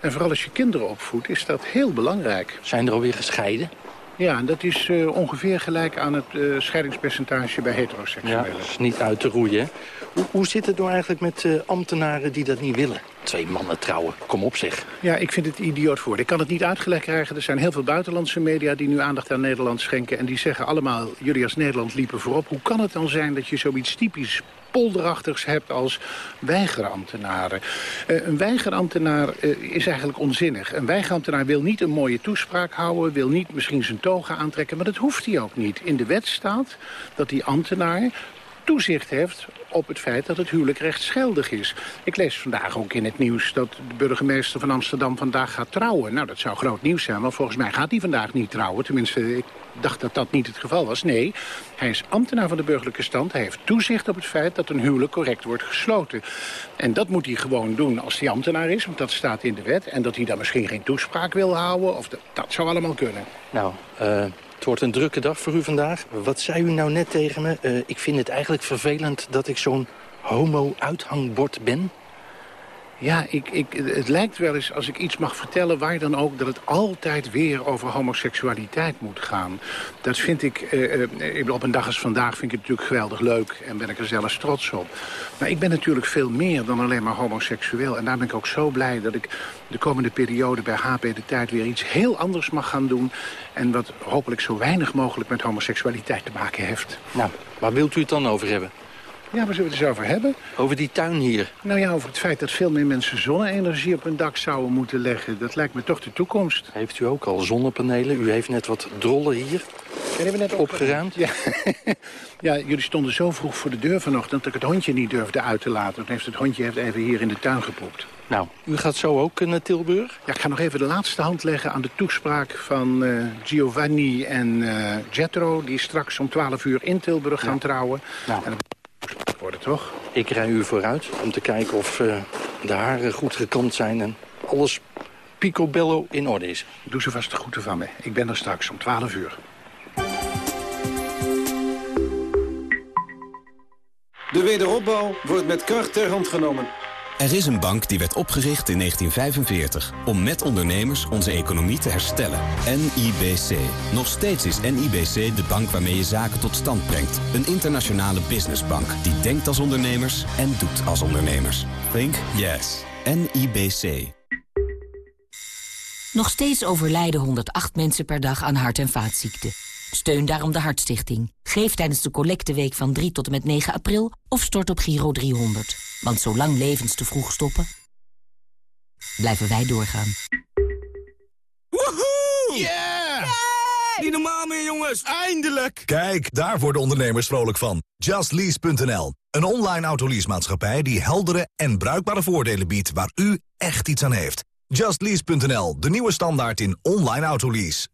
Speaker 21: En vooral als je kinderen opvoedt, is dat heel belangrijk.
Speaker 20: Zijn er alweer gescheiden?
Speaker 21: Ja, en dat is uh, ongeveer gelijk aan het uh, scheidingspercentage bij heteroseksuelen.
Speaker 20: Ja, dat is niet uit te roeien. Hoe, hoe zit het nou eigenlijk met uh, ambtenaren die dat niet willen? Twee mannen trouwen, kom op zeg.
Speaker 21: Ja, ik vind het idioot voor. Ik kan het niet uitgelegd krijgen. Er zijn heel veel buitenlandse media die nu aandacht aan Nederland schenken. En die zeggen allemaal, jullie als Nederland liepen voorop. Hoe kan het dan zijn dat je zoiets typisch polderachtigs hebt als weigerambtenaren. Uh, een weigerambtenaar uh, is eigenlijk onzinnig. Een weigerambtenaar wil niet een mooie toespraak houden... wil niet misschien zijn toga aantrekken, maar dat hoeft hij ook niet. In de wet staat dat die ambtenaar toezicht heeft op het feit dat het huwelijk rechtsgeldig is. Ik lees vandaag ook in het nieuws dat de burgemeester van Amsterdam vandaag gaat trouwen. Nou, dat zou groot nieuws zijn, want volgens mij gaat hij vandaag niet trouwen. Tenminste, ik dacht dat dat niet het geval was. Nee, hij is ambtenaar van de burgerlijke stand. Hij heeft toezicht op het feit dat een huwelijk correct wordt gesloten. En dat moet hij gewoon doen als hij ambtenaar is, want dat staat in de wet. En dat hij dan misschien geen toespraak wil houden, of dat, dat zou allemaal kunnen.
Speaker 20: Nou, uh... Het wordt een drukke dag voor u vandaag. Wat zei u nou net tegen me? Uh, ik vind het eigenlijk vervelend dat ik zo'n homo-uithangbord ben.
Speaker 21: Ja, ik, ik, het lijkt wel eens, als ik iets mag vertellen, waar dan ook... dat het altijd weer over homoseksualiteit moet gaan. Dat vind ik, uh, op een dag als vandaag vind ik het natuurlijk geweldig leuk... en ben ik er zelfs trots op. Maar ik ben natuurlijk veel meer dan alleen maar homoseksueel. En daar ben ik ook zo blij dat ik de komende periode bij HP De Tijd... weer iets heel anders mag gaan doen... en wat hopelijk zo weinig mogelijk met homoseksualiteit te maken heeft.
Speaker 20: Nou, waar wilt u het dan over hebben?
Speaker 21: Ja, waar zullen we het eens over hebben?
Speaker 20: Over die tuin hier?
Speaker 21: Nou ja, over het feit dat veel meer mensen zonne-energie op hun dak zouden moeten leggen. Dat lijkt me toch de toekomst.
Speaker 20: Heeft u ook al zonnepanelen? U heeft net wat drollen hier
Speaker 21: hebben we net
Speaker 20: opgeruimd.
Speaker 21: Ja. <laughs> ja, jullie stonden zo vroeg voor de deur vanochtend dat ik het hondje niet durfde uit te laten. Toen heeft het hondje heeft even hier in de tuin gepoept.
Speaker 20: Nou, u gaat zo ook naar Tilburg?
Speaker 21: Ja, ik ga nog even de laatste hand leggen aan de toespraak van uh, Giovanni en uh, Jetro... die straks om 12 uur in Tilburg gaan trouwen. Nou. En toch?
Speaker 20: Ik rij u vooruit om te kijken of uh, de haren goed gekamd zijn... en alles picobello in orde is.
Speaker 21: Doe ze vast de groeten van me. Ik ben er straks om 12 uur.
Speaker 22: De wederopbouw wordt met kracht ter hand genomen.
Speaker 23: Er is een bank die werd opgericht in 1945 om met ondernemers onze economie te herstellen. NIBC. Nog steeds is NIBC de bank waarmee je zaken tot stand brengt. Een internationale businessbank die denkt als ondernemers en doet als ondernemers. Think yes. NIBC.
Speaker 24: Nog steeds overlijden 108 mensen per dag aan hart- en vaatziekten.
Speaker 25: Steun daarom de Hartstichting. Geef tijdens de collecteweek van 3 tot en met 9 april of stort op Giro 300. Want zolang levens te vroeg stoppen, blijven wij doorgaan.
Speaker 26: Woehoe! Yeah! Niet normaal meer, jongens. Eindelijk! Kijk, daar worden ondernemers vrolijk van. JustLease.nl. Een online autoleasemaatschappij die heldere en bruikbare voordelen biedt... waar u echt iets aan heeft. JustLease.nl, de nieuwe standaard in online autolease.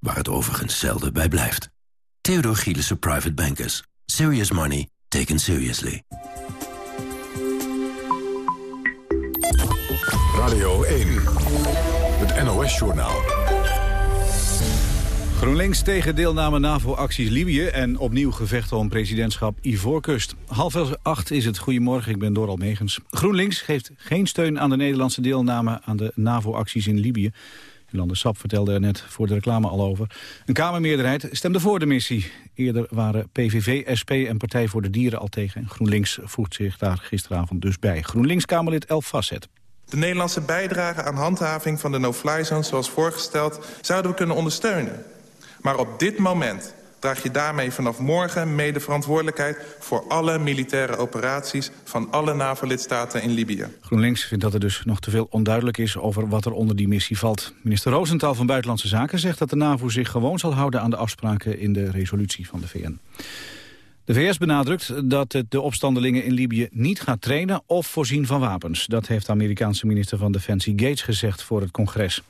Speaker 8: waar het overigens zelden bij blijft. Theodor Gielissen Private Bankers. Serious money taken seriously.
Speaker 1: Radio 1, het NOS-journaal.
Speaker 2: GroenLinks tegen deelname NAVO-acties Libië en opnieuw gevechten om presidentschap Ivoorkust. Half acht is het. Goedemorgen, ik ben Doral Megens. GroenLinks geeft geen steun aan de Nederlandse deelname aan de NAVO-acties in Libië. Jolande Sap vertelde er net voor de reclame al over. Een Kamermeerderheid stemde voor de missie. Eerder waren PVV, SP en Partij voor de Dieren al tegen. GroenLinks voegt zich daar gisteravond dus bij. GroenLinks-Kamerlid Elf Fasset.
Speaker 19: De Nederlandse bijdrage aan handhaving van de no-fly zone zoals voorgesteld... zouden we kunnen ondersteunen. Maar op dit moment draag je daarmee vanaf morgen mede verantwoordelijkheid... voor alle militaire operaties van alle NAVO-lidstaten in Libië.
Speaker 2: GroenLinks vindt dat er dus nog te veel onduidelijk is over wat er onder die missie valt. Minister Roosentaal van Buitenlandse Zaken zegt dat de NAVO zich gewoon zal houden aan de afspraken in de resolutie van de VN. De VS benadrukt dat het de opstandelingen in Libië niet gaat trainen of voorzien van wapens. Dat heeft de Amerikaanse minister van Defensie Gates gezegd voor het congres.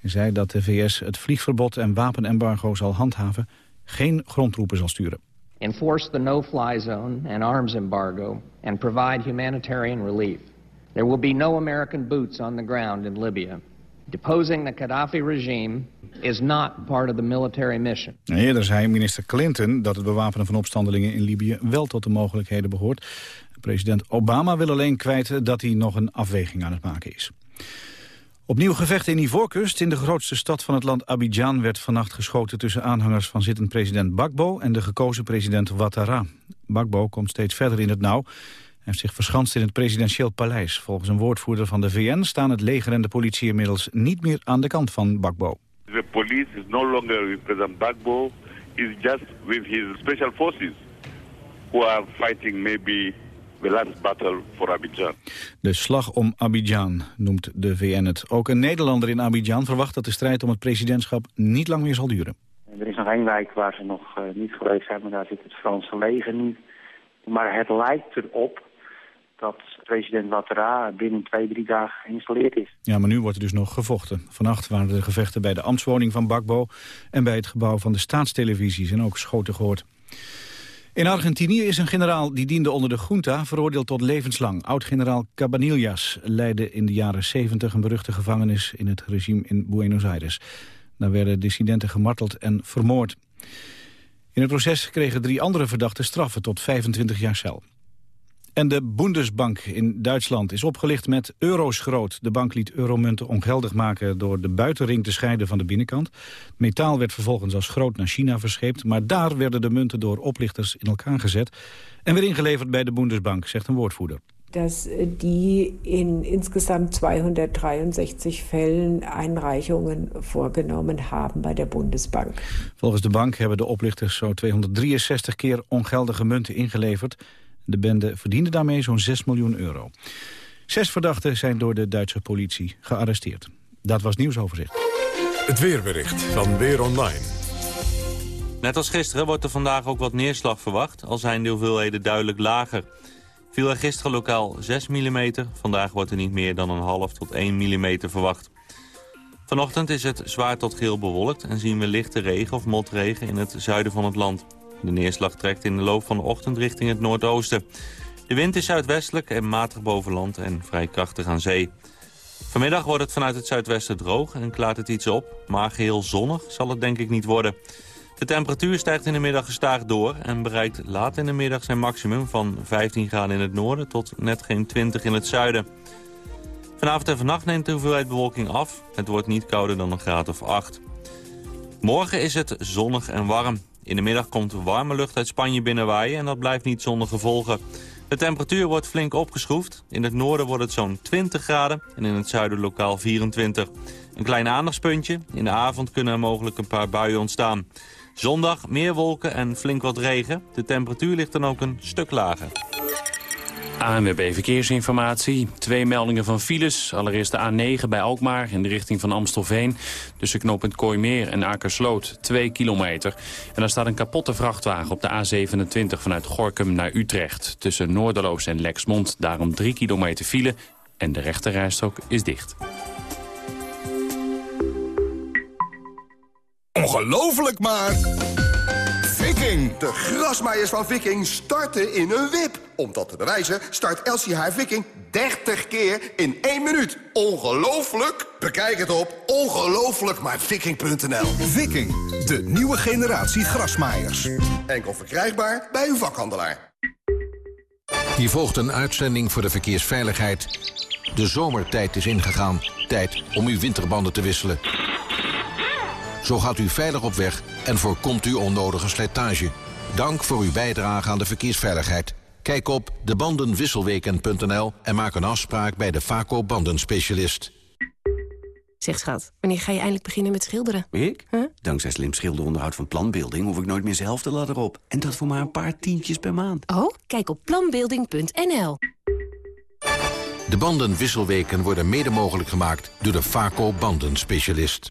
Speaker 2: Hij zei dat de VS het vliegverbod en wapenembargo zal handhaven, geen grondtroepen zal sturen.
Speaker 27: Enforce the no-fly zone and arms embargo and provide humanitarian relief. There will be no American boots on the ground in Libya. Deposing the Gaddafi regime is not part of the military mission.
Speaker 2: Eerder zei minister Clinton dat het bewapenen van opstandelingen in Libië wel tot de mogelijkheden behoort. President Obama wil alleen kwijt dat hij nog een afweging aan het maken is. Opnieuw gevechten in Ivoorkust. In de grootste stad van het land Abidjan werd vannacht geschoten tussen aanhangers van zittend president Bakbo en de gekozen president Ouattara. Bakbo komt steeds verder in het nauw. Hij heeft zich verschanst in het presidentieel paleis. Volgens een woordvoerder van de VN staan het leger en de politie inmiddels niet meer aan de kant van Bakbo.
Speaker 28: The police is no longer with President Bakbo. Is just with his special forces who are fighting maybe the last battle for Abidjan.
Speaker 2: De slag om Abidjan noemt de VN het. Ook een Nederlander in Abidjan verwacht dat de strijd om het presidentschap niet lang meer zal duren.
Speaker 29: Er is nog één wijk waar ze nog uh, niet geweest zijn, maar daar zit het Franse leger niet. Maar het lijkt erop dat president Ouattara binnen twee, drie dagen geïnstalleerd is.
Speaker 2: Ja, maar nu wordt er dus nog gevochten. Vannacht waren de gevechten bij de ambtswoning van Bakbo... en bij het gebouw van de staatstelevisie zijn ook schoten gehoord. In Argentinië is een generaal die diende onder de junta veroordeeld tot levenslang. Oud-generaal Cabanillas leidde in de jaren 70 een beruchte gevangenis in het regime in Buenos Aires. Daar werden dissidenten gemarteld en vermoord. In het proces kregen drie andere verdachten straffen tot 25 jaar cel. En de Bundesbank in Duitsland is opgelicht met euro's groot. De bank liet euromunten ongeldig maken door de buitenring te scheiden van de binnenkant. Metaal werd vervolgens als groot naar China verscheept... maar daar werden de munten door oplichters in elkaar gezet... en weer ingeleverd bij de Bundesbank, zegt een woordvoerder.
Speaker 30: dass die in insgesamt 263 Fällen Einreichungen vorgenommen haben bei der Bundesbank.
Speaker 2: Volgens de bank hebben de oplichters zo 263 keer ongeldige munten ingeleverd. De bende verdiende daarmee zo'n 6 miljoen euro. Zes verdachten zijn door de Duitse politie gearresteerd. Dat was nieuwsoverzicht.
Speaker 1: Het weerbericht van Weer Online.
Speaker 31: Net als gisteren wordt er vandaag ook wat neerslag verwacht... al zijn de hoeveelheden duidelijk lager. Viel er gisteren lokaal 6 mm, vandaag wordt er niet meer dan een half tot 1 mm verwacht. Vanochtend is het zwaar tot geel bewolkt en zien we lichte regen of motregen in het zuiden van het land. De neerslag trekt in de loop van de ochtend richting het noordoosten. De wind is zuidwestelijk en matig boven land en vrij krachtig aan zee. Vanmiddag wordt het vanuit het zuidwesten droog en klaart het iets op. Maar geheel zonnig zal het denk ik niet worden. De temperatuur stijgt in de middag gestaag door en bereikt laat in de middag zijn maximum van 15 graden in het noorden tot net geen 20 in het zuiden. Vanavond en vannacht neemt de hoeveelheid bewolking af. Het wordt niet kouder dan een graad of 8. Morgen is het zonnig en warm. In de middag komt warme lucht uit Spanje binnenwaaien en dat blijft niet zonder gevolgen. De temperatuur wordt flink opgeschroefd. In het noorden wordt het zo'n 20 graden en in het zuiden lokaal 24. Een klein aandachtspuntje. In de avond kunnen er mogelijk een paar buien ontstaan. Zondag meer wolken en flink wat regen. De temperatuur ligt dan ook een stuk lager.
Speaker 16: ANWB Verkeersinformatie. Twee meldingen van files. Allereerst de A9 bij Alkmaar in de richting van Amstelveen. Tussen knooppunt Kooimeer en Akersloot, 2 kilometer. En daar staat een kapotte vrachtwagen op de A27 vanuit Gorkum naar Utrecht. Tussen Noorderloos en Lexmond, daarom 3 kilometer file. En de rechterrijstrook is dicht.
Speaker 9: Ongelooflijk maar... Viking! De grasmaaiers van Viking starten in een wip. Om dat te bewijzen start Elsie haar Viking 30 keer in 1 minuut. Ongelooflijk? Bekijk het op ongelooflijkmaarviking.nl Viking, de nieuwe generatie grasmaaiers. Enkel verkrijgbaar bij uw vakhandelaar.
Speaker 8: Hier volgt een uitzending voor de verkeersveiligheid. De zomertijd is ingegaan. Tijd om uw winterbanden te wisselen. Zo gaat u veilig op weg en voorkomt u onnodige slijtage. Dank voor uw bijdrage aan de verkeersveiligheid. Kijk op debandenwisselweken.nl en maak een afspraak bij de Vaco bandenspecialist.
Speaker 5: Zeg schat, wanneer ga je eindelijk beginnen met schilderen?
Speaker 26: Ik? Dankzij slim schilderonderhoud van Planbeelding... hoef ik nooit meer zelf de ladder op. En dat voor maar een paar tientjes per maand.
Speaker 5: Oh, kijk op planbeelding.nl.
Speaker 8: De bandenwisselweken worden mede mogelijk gemaakt door de Vaco bandenspecialist.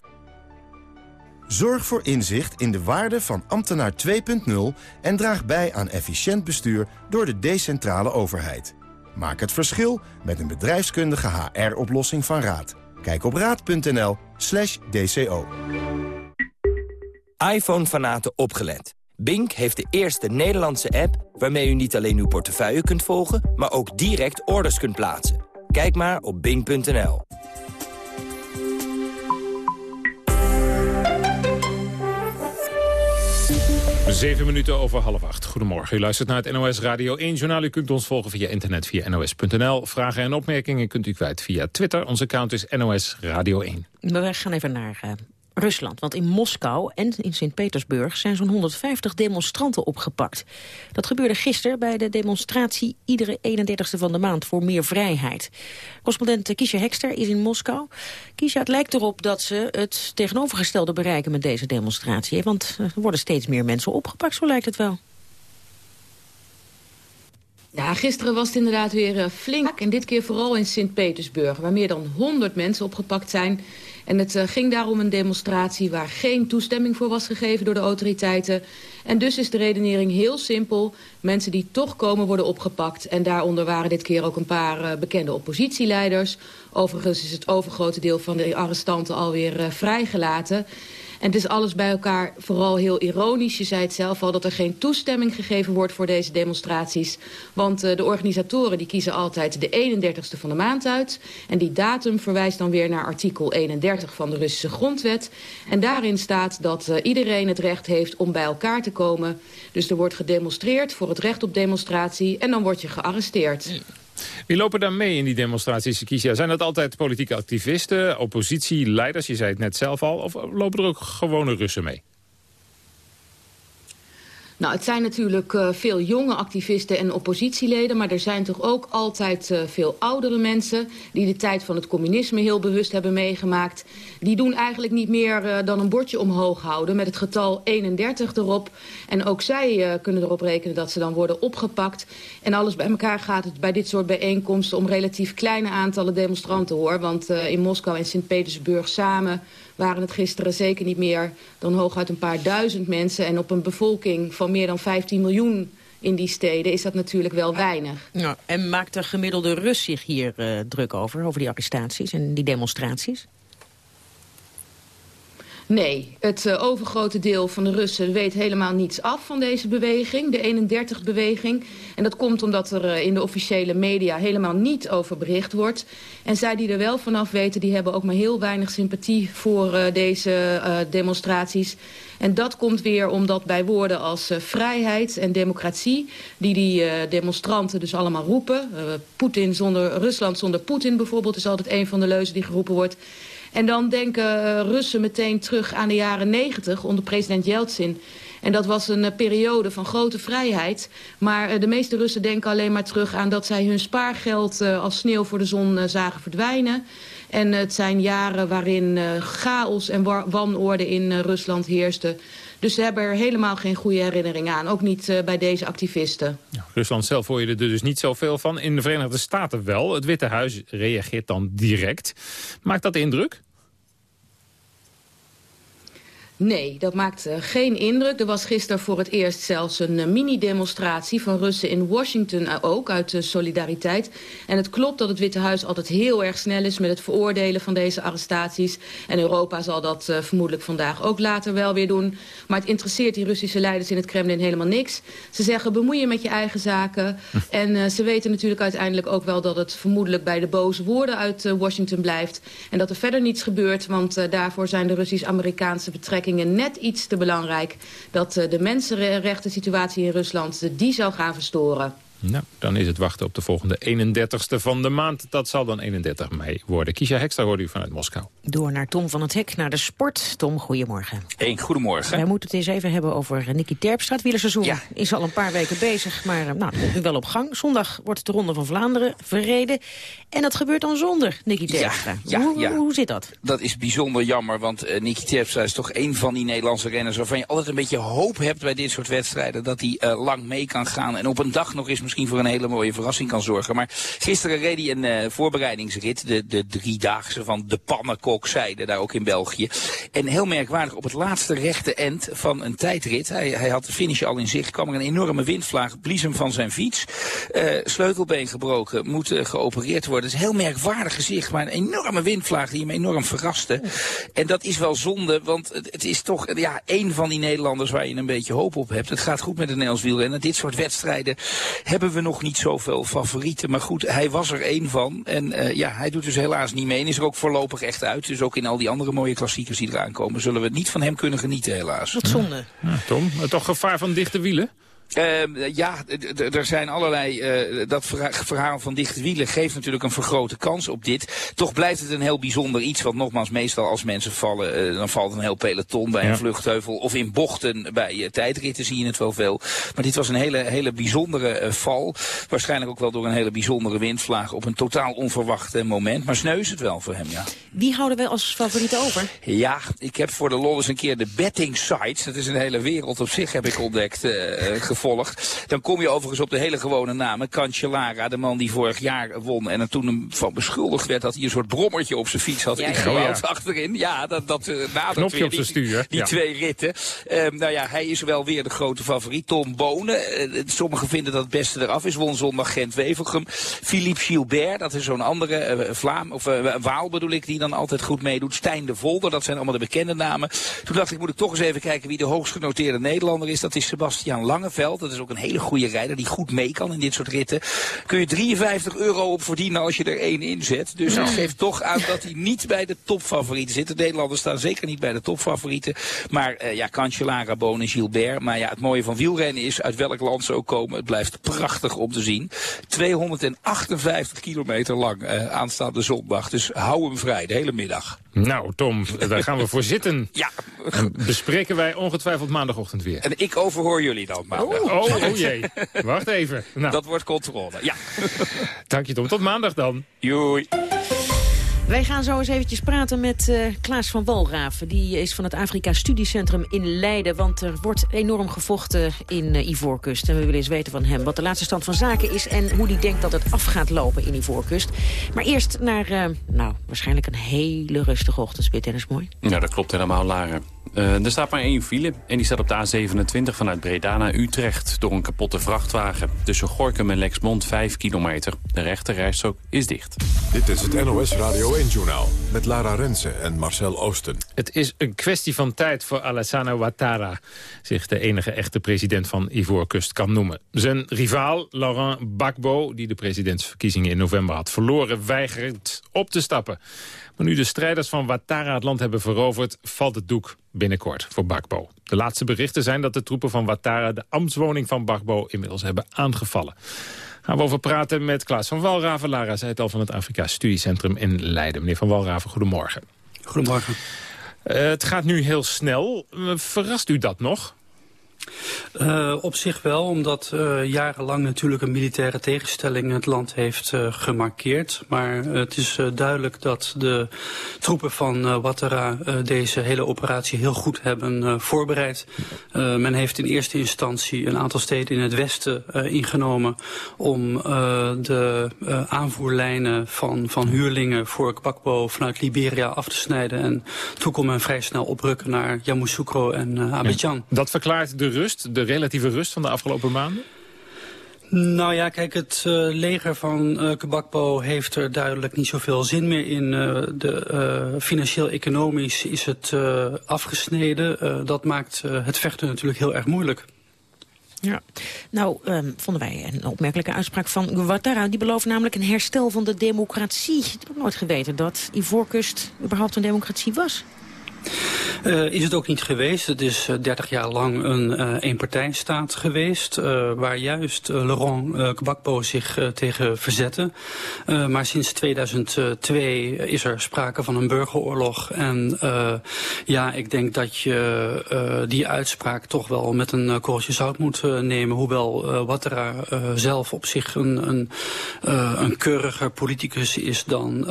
Speaker 32: Zorg voor inzicht in de waarde van ambtenaar 2.0 en draag bij aan efficiënt bestuur door de decentrale overheid. Maak het verschil met een bedrijfskundige HR-oplossing van Raad. Kijk op raad.nl slash dco.
Speaker 33: iPhone-fanaten opgelet. Bink heeft de eerste Nederlandse app waarmee u niet alleen uw portefeuille kunt volgen... maar ook direct orders kunt plaatsen. Kijk maar op bink.nl.
Speaker 11: Zeven minuten over half acht. Goedemorgen. U luistert naar het NOS Radio 1 journaal. U kunt ons volgen via internet via nos.nl. Vragen en opmerkingen kunt u kwijt via Twitter. Onze account is NOS Radio 1.
Speaker 10: We gaan even naar uh, Rusland. Want in Moskou en in Sint-Petersburg zijn zo'n 150 demonstranten opgepakt. Dat gebeurde gisteren bij de demonstratie iedere 31ste van de maand voor meer vrijheid. Correspondent Kiesja Hekster is in Moskou. Kiesja, het lijkt erop dat ze het tegenovergestelde bereiken met deze demonstratie. Want er worden steeds meer mensen opgepakt, zo lijkt het wel.
Speaker 34: Ja, gisteren was het inderdaad weer uh, flink. En dit keer vooral in Sint-Petersburg, waar meer dan 100 mensen opgepakt zijn. En het uh, ging daarom een demonstratie waar geen toestemming voor was gegeven door de autoriteiten. En dus is de redenering heel simpel. Mensen die toch komen worden opgepakt. En daaronder waren dit keer ook een paar uh, bekende oppositieleiders. Overigens is het overgrote deel van de arrestanten alweer vrijgelaten. En het is alles bij elkaar vooral heel ironisch. Je zei het zelf al dat er geen toestemming gegeven wordt voor deze demonstraties. Want uh, de organisatoren die kiezen altijd de 31ste van de maand uit. En die datum verwijst dan weer naar artikel 31 van de Russische grondwet. En daarin staat dat uh, iedereen het recht heeft om bij elkaar te komen. Dus er wordt gedemonstreerd voor het recht op demonstratie en dan word je gearresteerd.
Speaker 11: Wie lopen daar mee in die demonstraties, Kiesja? Zijn dat altijd politieke activisten, oppositieleiders, je zei het net zelf al... of lopen er ook gewone Russen mee?
Speaker 34: Nou, het zijn natuurlijk uh, veel jonge activisten en oppositieleden... maar er zijn toch ook altijd uh, veel oudere mensen... die de tijd van het communisme heel bewust hebben meegemaakt. Die doen eigenlijk niet meer uh, dan een bordje omhoog houden... met het getal 31 erop. En ook zij kunnen erop rekenen dat ze dan worden opgepakt. En alles bij elkaar gaat het bij dit soort bijeenkomsten... om relatief kleine aantallen demonstranten, hoor. Want in Moskou en Sint-Petersburg samen waren het gisteren zeker niet meer dan hooguit een paar duizend mensen. En op een bevolking van meer dan 15 miljoen in die steden is dat natuurlijk wel weinig.
Speaker 10: Ja, en maakt de gemiddelde Rus zich hier druk over, over die arrestaties en die demonstraties?
Speaker 34: Nee, het uh, overgrote deel van de Russen weet helemaal niets af van deze beweging, de 31-beweging. En dat komt omdat er uh, in de officiële media helemaal niet over bericht wordt. En zij die er wel vanaf weten, die hebben ook maar heel weinig sympathie voor uh, deze demonstraties. En dat komt weer omdat bij woorden als vrijheid en democratie, die die demonstranten dus allemaal roepen. Poetin zonder, Rusland zonder Poetin bijvoorbeeld is altijd een van de leuzen die geroepen wordt. En dan denken Russen meteen terug aan de jaren 90 onder president Yeltsin. En dat was een uh, periode van grote vrijheid. Maar uh, de meeste Russen denken alleen maar terug aan dat zij hun spaargeld als sneeuw voor de zon zagen verdwijnen. En het zijn jaren waarin chaos en wanorde in Rusland heerste. Dus ze hebben er helemaal geen goede herinnering aan. Ook niet uh, bij deze activisten.
Speaker 11: Rusland zelf hoor je er dus niet zoveel van. In de Verenigde Staten wel. Het Witte Huis reageert dan direct. Maakt dat indruk?
Speaker 34: Nee, dat maakt uh, geen indruk. Er was gisteren voor het eerst zelfs een uh, mini-demonstratie van Russen in Washington uh, ook, uit solidariteit. En het klopt dat het Witte Huis altijd heel erg snel is met het veroordelen van deze arrestaties. En Europa zal dat vermoedelijk vandaag ook later wel weer doen. Maar het interesseert die Russische leiders in het Kremlin helemaal niks. Ze zeggen bemoei je met je eigen zaken. En ze weten natuurlijk uiteindelijk ook wel dat het vermoedelijk bij de boze woorden uit Washington blijft. En dat er verder niets gebeurt, want daarvoor zijn de Russisch-Amerikaanse betrekkingen net iets te belangrijk... dat de mensenrechten situatie in Rusland die zou gaan verstoren.
Speaker 11: Nou, dan is het wachten op de volgende 31ste van de maand. Dat zal dan 31 mei worden. Kisha Hekster hoort u vanuit Moskou.
Speaker 10: Door naar Tom van het Hek, naar de sport. Tom, goedemorgen.
Speaker 35: Hey, goedemorgen.
Speaker 10: Wij moeten het eens even hebben over Nicky Terpstra. Het wielerseizoen ja. is al een paar weken bezig, maar nou, dat komt nu wel op gang. Zondag wordt de Ronde van Vlaanderen verreden. En dat gebeurt dan zonder Nicky Terpstra.
Speaker 35: Ja, ja,
Speaker 10: hoe,
Speaker 35: ja.
Speaker 10: hoe zit dat?
Speaker 35: Dat is bijzonder jammer, want uh, Nicky Terpstra is toch een van die Nederlandse renners... waarvan je altijd een beetje hoop hebt bij dit soort wedstrijden... dat hij uh, lang mee kan gaan en op een dag nog eens misschien voor een hele mooie verrassing kan zorgen. Maar gisteren reed hij een uh, voorbereidingsrit, de, de driedaagse van de Pannenkookzijde, daar ook in België. En heel merkwaardig, op het laatste rechte end van een tijdrit, hij, hij had de finish al in zicht, kwam er een enorme windvlaag, blies hem van zijn fiets. Uh, sleutelbeen gebroken, moet uh, geopereerd worden. Het is een heel merkwaardig gezicht, maar een enorme windvlaag die hem enorm verraste. En dat is wel zonde, want het, is toch ja, één van die Nederlanders waar je een beetje hoop op hebt. Het gaat goed met de Nederlands wielrennen. Dit soort wedstrijden we nog niet zo zoveel favorieten. Maar goed, hij was er één van. En uh, ja, hij doet dus helaas niet mee. En is er ook voorlopig echt uit. Dus ook in al die andere mooie klassiekers die eraan komen... zullen we niet van hem kunnen genieten, helaas.
Speaker 10: Wat zonde.
Speaker 11: Ja, Tom, toch gevaar van dichte wielen?
Speaker 35: Uh, ja, er zijn allerlei, uh, dat verhaal van dichte wielen geeft natuurlijk een vergrote kans op dit. Toch blijft het een heel bijzonder iets, want nogmaals, meestal als mensen vallen, uh, dan valt een heel peloton bij ja. een vluchtheuvel. Of in bochten bij tijdritten zie je het wel veel. Maar dit was een hele, hele bijzondere val. Waarschijnlijk ook wel door een hele bijzondere windvlaag op een totaal onverwacht moment. Maar sneu is het wel voor hem, ja.
Speaker 10: Wie houden wij als favoriet over?
Speaker 35: Ja, ik heb voor de lol eens een keer de betting sites, dat is een hele wereld op zich, heb ik ontdekt, gevonden Dan kom je overigens op de hele gewone namen. Cancellara, de man die vorig jaar won en er toen hem van beschuldigd werd dat hij een soort brommertje op zijn fiets had ja, ingebouwd ja. achterin. Ja, dat, dat uh, nadert weer die,
Speaker 11: stuur,
Speaker 35: die
Speaker 11: ja.
Speaker 35: twee ritten. Um, nou ja, hij is wel weer de grote favoriet. Tom Bonen, uh, sommigen vinden dat het beste eraf is. Won zondag Gent-Wevelgem. Philippe Gilbert, dat is zo'n andere uh, Vlaam, of Waal bedoel ik, die dan altijd goed meedoet. Stijn de Volder, dat zijn allemaal de bekende namen. Toen dacht ik, moet ik toch eens even kijken wie de hoogst genoteerde Nederlander is. Dat is Sebastian Langeveld. Dat is ook een hele goede rijder die goed mee kan in dit soort ritten. Kun je 53 euro op verdienen als je er één inzet. Dus dat geeft toch aan dat hij niet bij de topfavorieten zit. De Nederlanders staan zeker niet bij de topfavorieten. Maar uh, ja, Cancellara, Bonen, Gilbert. Maar ja, het mooie van wielrennen is uit welk land ze ook komen. Het blijft prachtig om te zien. 258 kilometer lang uh, aanstaande zondag. Dus hou hem vrij de hele middag.
Speaker 11: Nou, Tom, daar gaan we voor zitten. <laughs>
Speaker 35: Ja.
Speaker 11: En bespreken wij ongetwijfeld maandagochtend weer.
Speaker 35: En ik overhoor jullie dan maandag.
Speaker 11: Oh, oh, oh jee. Wacht even. Nou.
Speaker 35: Dat wordt controle, ja. <laughs>
Speaker 11: Dank je, Tom. Tot maandag dan.
Speaker 35: Joei.
Speaker 10: Wij gaan zo eens eventjes praten met uh, Klaas van Walraven. Die is van het Afrika Studiecentrum in Leiden. Want er wordt enorm gevochten in uh, Ivoorkust. En we willen eens weten van hem wat de laatste stand van zaken is... en hoe hij denkt dat het af gaat lopen in Ivoorkust. Maar eerst naar, uh, nou, waarschijnlijk een hele rustige ochtendspit. Dennis Mooi.
Speaker 16: Ja, dat klopt helemaal, Lara. Uh, er staat maar één file en die staat op de A27 vanuit Breda naar Utrecht... door een kapotte vrachtwagen. Tussen Gorkum en Lexmond 5 kilometer. De rechterrijstrook is dicht.
Speaker 1: Dit is het NOS Radio 1-journaal met Lara Rensen en Marcel Oosten.
Speaker 11: Het is een kwestie van tijd voor Alassane Ouattara... zich de enige echte president van Ivoorkust kan noemen. Zijn rivaal Laurent Gbagbo, die de presidentsverkiezingen in november had verloren... weigert op te stappen. Maar nu de strijders van Ouattara het land hebben veroverd... valt het doek binnenkort voor Bakbo. De laatste berichten zijn dat de troepen van Ouattara... de ambtswoning van Bakbo inmiddels hebben aangevallen. Gaan we over praten met Klaas van Walraven. Lara zei het al van het Afrika Studiecentrum in Leiden. Meneer van Walraven, goedemorgen.
Speaker 36: Goedemorgen.
Speaker 11: Uh, het gaat nu heel snel. Verrast u dat nog?
Speaker 36: Uh, op zich wel, omdat uh, jarenlang natuurlijk een militaire tegenstelling het land heeft uh, gemarkeerd. Maar het is duidelijk dat de troepen van Ouattara deze hele operatie heel goed hebben voorbereid. men heeft in eerste instantie een aantal steden in het westen ingenomen om de aanvoerlijnen van, van huurlingen voor Gbagbo vanuit Liberia af te snijden. En toen kon men vrij snel oprukken naar Yamoussoukro en Abidjan.
Speaker 11: Dat verklaart de rust, de relatieve rust van de afgelopen maanden?
Speaker 36: Nou ja, kijk, het uh, leger van uh, Kebakbo heeft er duidelijk niet zoveel zin meer in. Uh, de, Financieel-economisch is het afgesneden. dat maakt het vechten natuurlijk heel erg moeilijk.
Speaker 10: Ja, nou um, vonden wij een opmerkelijke uitspraak van Ouattara. Die belooft namelijk een herstel van de democratie. Ik heb nooit geweten dat Ivoorkust überhaupt een democratie was.
Speaker 36: Uh, is het ook niet geweest. Het is uh, 30 jaar lang een uh, eenpartijstaat geweest... waar juist Laurent Gbagbo zich tegen verzette. maar sinds 2002 is er sprake van een burgeroorlog. En ja, ik denk dat je die uitspraak toch wel met een korreltje zout moet nemen. Hoewel Ouattara zelf op zich een, een, een keuriger politicus is dan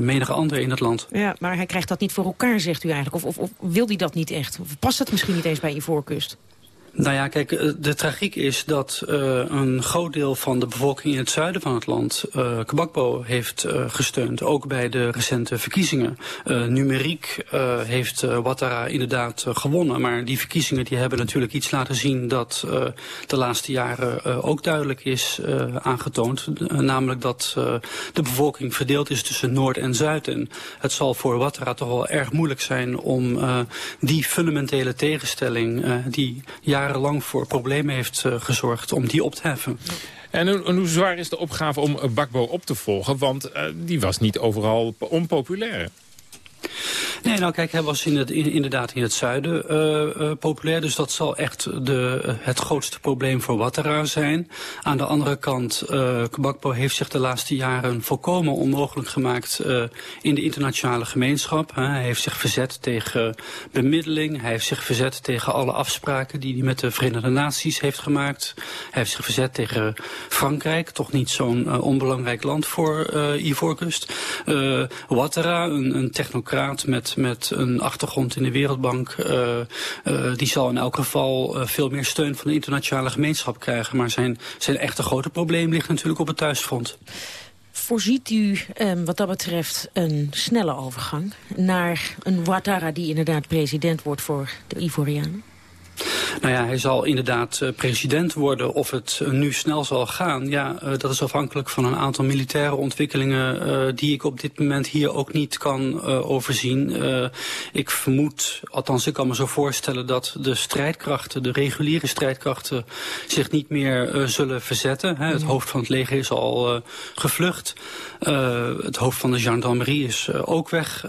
Speaker 36: menige ander in het land.
Speaker 10: Ja, maar hij krijgt dat niet voor elkaar, zegt u Of, of, wil hij dat niet echt? Of past het misschien niet eens bij Ivoorkust?
Speaker 36: Nou ja, kijk, eh, de tragiek is dat uh, een groot deel van de bevolking in het zuiden van het land uh, heeft gesteund. Ook bij de recente verkiezingen. numeriek heeft Ouattara inderdaad gewonnen. Maar die verkiezingen die hebben natuurlijk iets laten zien dat de laatste jaren ook duidelijk is aangetoond. namelijk dat de bevolking verdeeld is tussen Noord en Zuid. En het zal voor Ouattara toch wel erg moeilijk zijn om die fundamentele tegenstelling die jaren jarenlang voor problemen heeft uh, gezorgd om die op te heffen.
Speaker 11: En, en, hoe zwaar is de opgave om Bakbo op te volgen? Want uh, die was niet overal onpopulair.
Speaker 36: Nee, nou kijk, hij was in het, in, inderdaad in het zuiden uh, uh, populair. Dus dat zal echt de, het grootste probleem voor Ouattara zijn. Aan de andere kant, uh, Gbagbo heeft zich de laatste jaren volkomen onmogelijk gemaakt in de internationale gemeenschap. Hij heeft zich verzet tegen bemiddeling. Hij heeft zich verzet tegen alle afspraken die hij met de Verenigde Naties heeft gemaakt. Hij heeft zich verzet tegen Frankrijk, toch niet zo'n onbelangrijk land voor Ivoorkust. Ouattara, een, een technocraat met met een achtergrond in de Wereldbank... Uh, uh, die zal in elk geval uh, veel meer steun van de internationale gemeenschap krijgen. Maar zijn, zijn echte grote probleem ligt natuurlijk op het thuisfront.
Speaker 10: Voorziet u um, wat dat betreft een snelle overgang naar een Ouattara... die inderdaad president wordt voor de Ivorianen?
Speaker 36: Nou ja, hij zal inderdaad uh, president worden. Of het uh, nu snel zal gaan, ja, uh, dat is afhankelijk van een aantal militaire ontwikkelingen... die ik op dit moment hier ook niet kan overzien. ik vermoed, althans ik kan me zo voorstellen... dat de strijdkrachten, de reguliere strijdkrachten... zich niet meer zullen verzetten. Hè. Het hoofd van het leger is al gevlucht. het hoofd van de gendarmerie is ook weg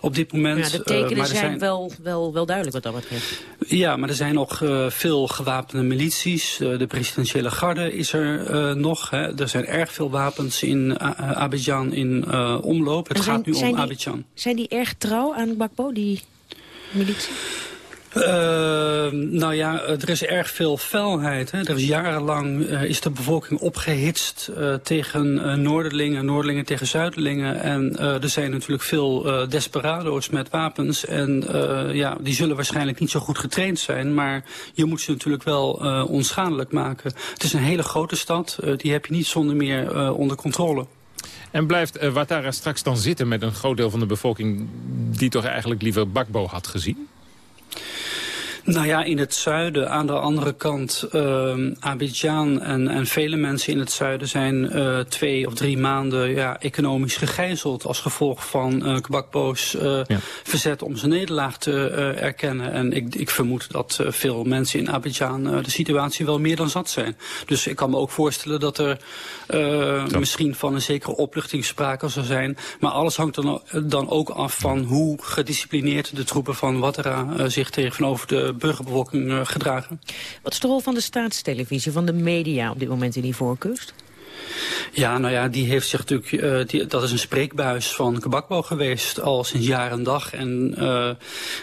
Speaker 36: op dit moment.
Speaker 10: Ja, de tekenen zijn, zijn wel, wel, wel duidelijk wat dat betreft.
Speaker 36: Ja, maar er zijn nog uh, veel gewapende milities. Uh, de presidentiële garde is er uh, nog. Hè. Er zijn erg veel wapens in Abidjan in omloop. Het
Speaker 10: zijn,
Speaker 36: gaat nu om
Speaker 10: die,
Speaker 36: Abidjan.
Speaker 10: Zijn die erg trouw aan Gbagbo, die militie?
Speaker 36: Uh, nou ja, er is erg veel felheid. Hè. Er is jarenlang uh, is de bevolking opgehitst uh, tegen Noorderlingen, Noorderlingen tegen Zuiderlingen. En er zijn natuurlijk veel desperado's met wapens. En ja, die zullen waarschijnlijk niet zo goed getraind zijn. Maar je moet ze natuurlijk wel onschadelijk maken. Het is een hele grote stad. die heb je niet zonder meer onder controle.
Speaker 11: En blijft Ouattara straks dan zitten met een groot deel van de bevolking... die toch eigenlijk liever Bakbo had gezien?
Speaker 36: Nou ja, in het zuiden, aan de andere kant, uh, Abidjan en, en vele mensen in het zuiden zijn uh, twee of drie maanden ja, economisch gegijzeld als gevolg van uh, Gbagbo's uh, ja. verzet om zijn nederlaag te erkennen. En ik, ik vermoed dat veel mensen in Abidjan de situatie wel meer dan zat zijn. Dus ik kan me ook voorstellen dat er misschien van een zekere opluchting sprake zou zijn. Maar alles hangt dan, dan ook af van hoe gedisciplineerd de troepen van Ouattara zich tegenover de burgerbevolking uh, gedragen.
Speaker 10: Wat is de rol van de staatstelevisie, van de media op dit moment in die voorkust?
Speaker 36: Ja, nou ja, die heeft zich natuurlijk, uh, die, dat is een spreekbuis van Kabakbo geweest al sinds jaar en dag. En uh,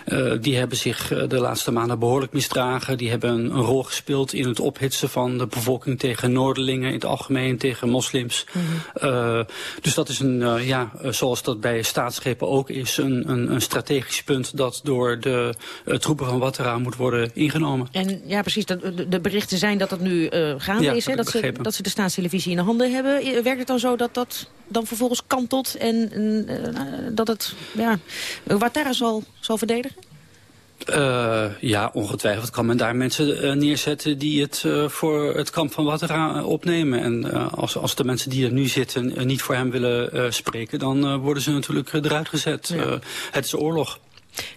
Speaker 36: uh, die hebben zich de laatste maanden behoorlijk misdragen. Die hebben een, een, rol gespeeld in het ophitsen van de bevolking tegen Noorderlingen in het algemeen, tegen moslims. Mm -hmm. dus dat is een, ja, zoals dat bij staatsgrepen ook is, een, een, een strategisch punt dat door de troepen van Ouattara moet worden ingenomen.
Speaker 10: En ja, precies, de, de berichten zijn dat dat nu gaande ja, is, hè? Dat, ze, dat ze de staatstelevisie in de handen hebben. Werkt het dan zo dat dat dan vervolgens kantelt en uh, dat het ja, Ouattara zal, zal verdedigen?
Speaker 36: Uh, ja, ongetwijfeld kan men daar mensen uh, neerzetten die het uh, voor het kamp van Ouattara opnemen. En als, als de mensen die er nu zitten niet voor hem willen spreken, dan worden ze natuurlijk eruit gezet. Ja. het is oorlog.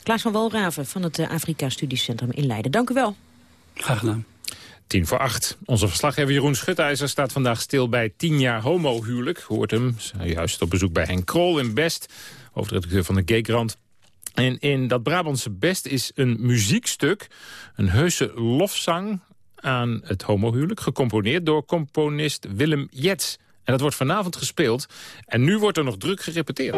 Speaker 10: Klaas van Walraven van het Afrika Studiecentrum in Leiden. Dank u wel.
Speaker 36: Graag gedaan.
Speaker 11: Tien voor acht. Onze verslaggever Jeroen Schutijzer staat vandaag stil bij tien jaar homohuwelijk. Hoort hem juist op bezoek bij Henk Krol in Best, hoofdredacteur van de Gaykrant. En in dat Brabantse Best is een muziekstuk, een heuse lofzang aan het homohuwelijk, gecomponeerd door componist Willem Jets. En dat wordt vanavond gespeeld. En nu wordt er nog druk gerepeteerd.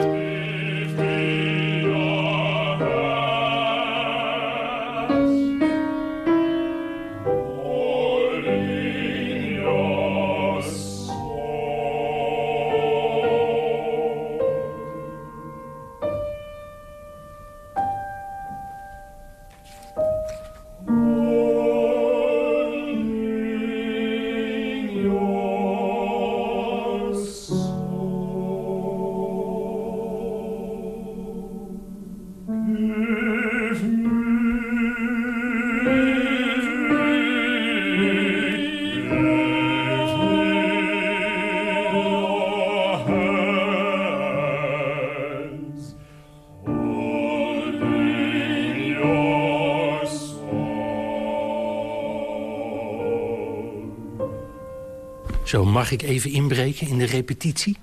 Speaker 37: Mag ik even inbreken in de repetitie?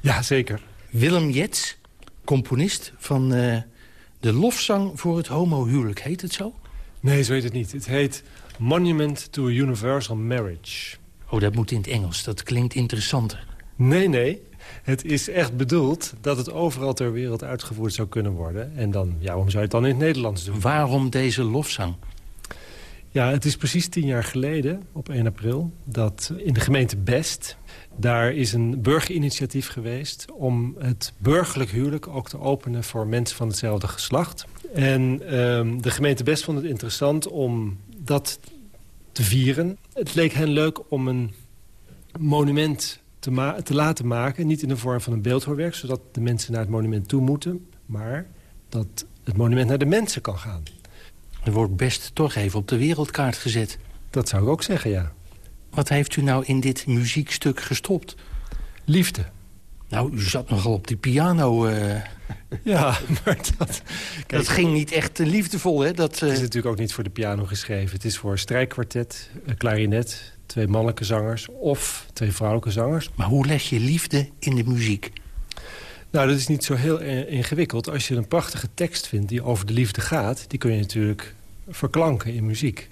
Speaker 15: Ja, zeker.
Speaker 37: Willem Jets, componist van uh, de lofzang voor het homohuwelijk. Heet het zo?
Speaker 15: Nee, zo heet het niet. Het heet Monument to a Universal Marriage.
Speaker 37: Oh, dat moet in het Engels. Dat klinkt interessanter.
Speaker 15: Nee, nee. Het is echt bedoeld dat het overal ter wereld uitgevoerd zou kunnen worden. En dan, ja, waarom zou je het dan in het Nederlands doen?
Speaker 37: Waarom deze lofzang?
Speaker 15: Ja, het is precies tien jaar geleden, op 1 april, dat in de gemeente Best... daar is een burgerinitiatief geweest om het burgerlijk huwelijk ook te openen... voor mensen van hetzelfde geslacht. En um, de gemeente Best vond het interessant om dat te vieren. Het leek hen leuk om een monument te, te laten maken... niet in de vorm van een beeldhouwwerk, zodat de mensen naar het monument toe moeten... maar dat het monument naar de mensen kan gaan.
Speaker 37: Er wordt best toch even op de wereldkaart gezet.
Speaker 15: Dat zou ik ook zeggen, ja.
Speaker 37: Wat heeft u nou in dit muziekstuk gestopt?
Speaker 15: Liefde.
Speaker 37: Nou, u zat nogal op die piano. Uh...
Speaker 15: Ja, <laughs> maar dat...
Speaker 37: Kijk, dat ging niet echt liefdevol, hè? Dat, uh...
Speaker 15: Het is natuurlijk ook niet voor de piano geschreven. Het is voor strijkkwartet, een klarinet, twee mannelijke zangers... of twee vrouwelijke zangers.
Speaker 37: Maar hoe leg je liefde in de muziek?
Speaker 15: Nou, dat is niet zo heel ingewikkeld. Als je een prachtige tekst vindt die over de liefde gaat... die kun je natuurlijk verklanken in muziek.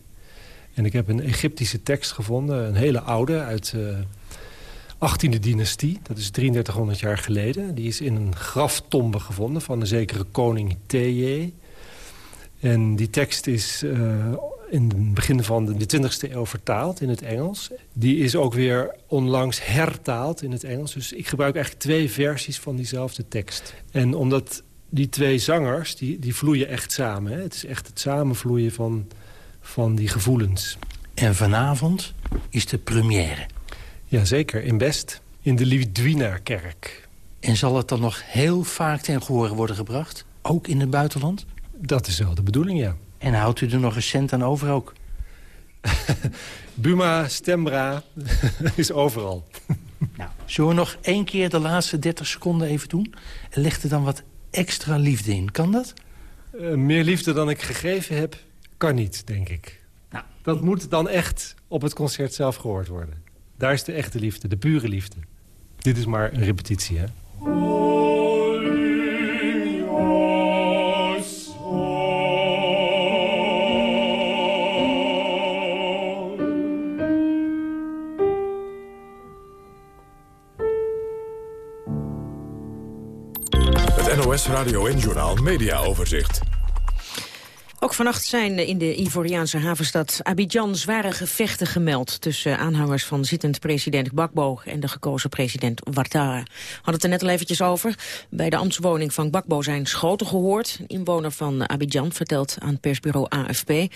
Speaker 15: En ik heb een Egyptische tekst gevonden, een hele oude... uit uh, 18e dynastie, dat is 3300 jaar geleden. Die is in een graftombe gevonden van een zekere koning Teye. En die tekst is uh, in het begin van de 20e eeuw vertaald in het Engels. Die is ook weer onlangs hertaald in het Engels. Dus ik gebruik eigenlijk twee versies van diezelfde tekst. En omdat die twee zangers, die, die vloeien echt samen. Hè? Het is echt het samenvloeien van, van die gevoelens.
Speaker 37: En vanavond is de première.
Speaker 15: Jazeker, in Best, in de Lidwina-kerk.
Speaker 37: En zal het dan nog heel vaak ten gehore worden gebracht? Ook in het buitenland?
Speaker 15: Dat is wel de bedoeling, ja.
Speaker 37: En houdt u er nog een cent aan over ook? <laughs>
Speaker 15: Buma, Stembra, <laughs> is overal. <laughs>
Speaker 37: nou, zullen we nog één keer de laatste 30 seconden even doen? En leg er dan wat extra liefde in. Kan dat?
Speaker 15: Uh, meer liefde dan ik gegeven heb, kan niet, denk ik. Nou, dat moet dan echt op het concert zelf gehoord worden. Daar is de echte liefde, de pure liefde. Dit is maar een repetitie, hè?
Speaker 1: Radio en Journaal Media Overzicht.
Speaker 10: Ook vannacht zijn in de Ivoriaanse havenstad Abidjan zware gevechten gemeld... tussen aanhangers van zittend president Gbagbo en de gekozen president Ouattara. Hadden het er net al eventjes over. Bij de ambtswoning van Gbagbo zijn schoten gehoord. Een inwoner van Abidjan vertelt aan persbureau AFP. Eh,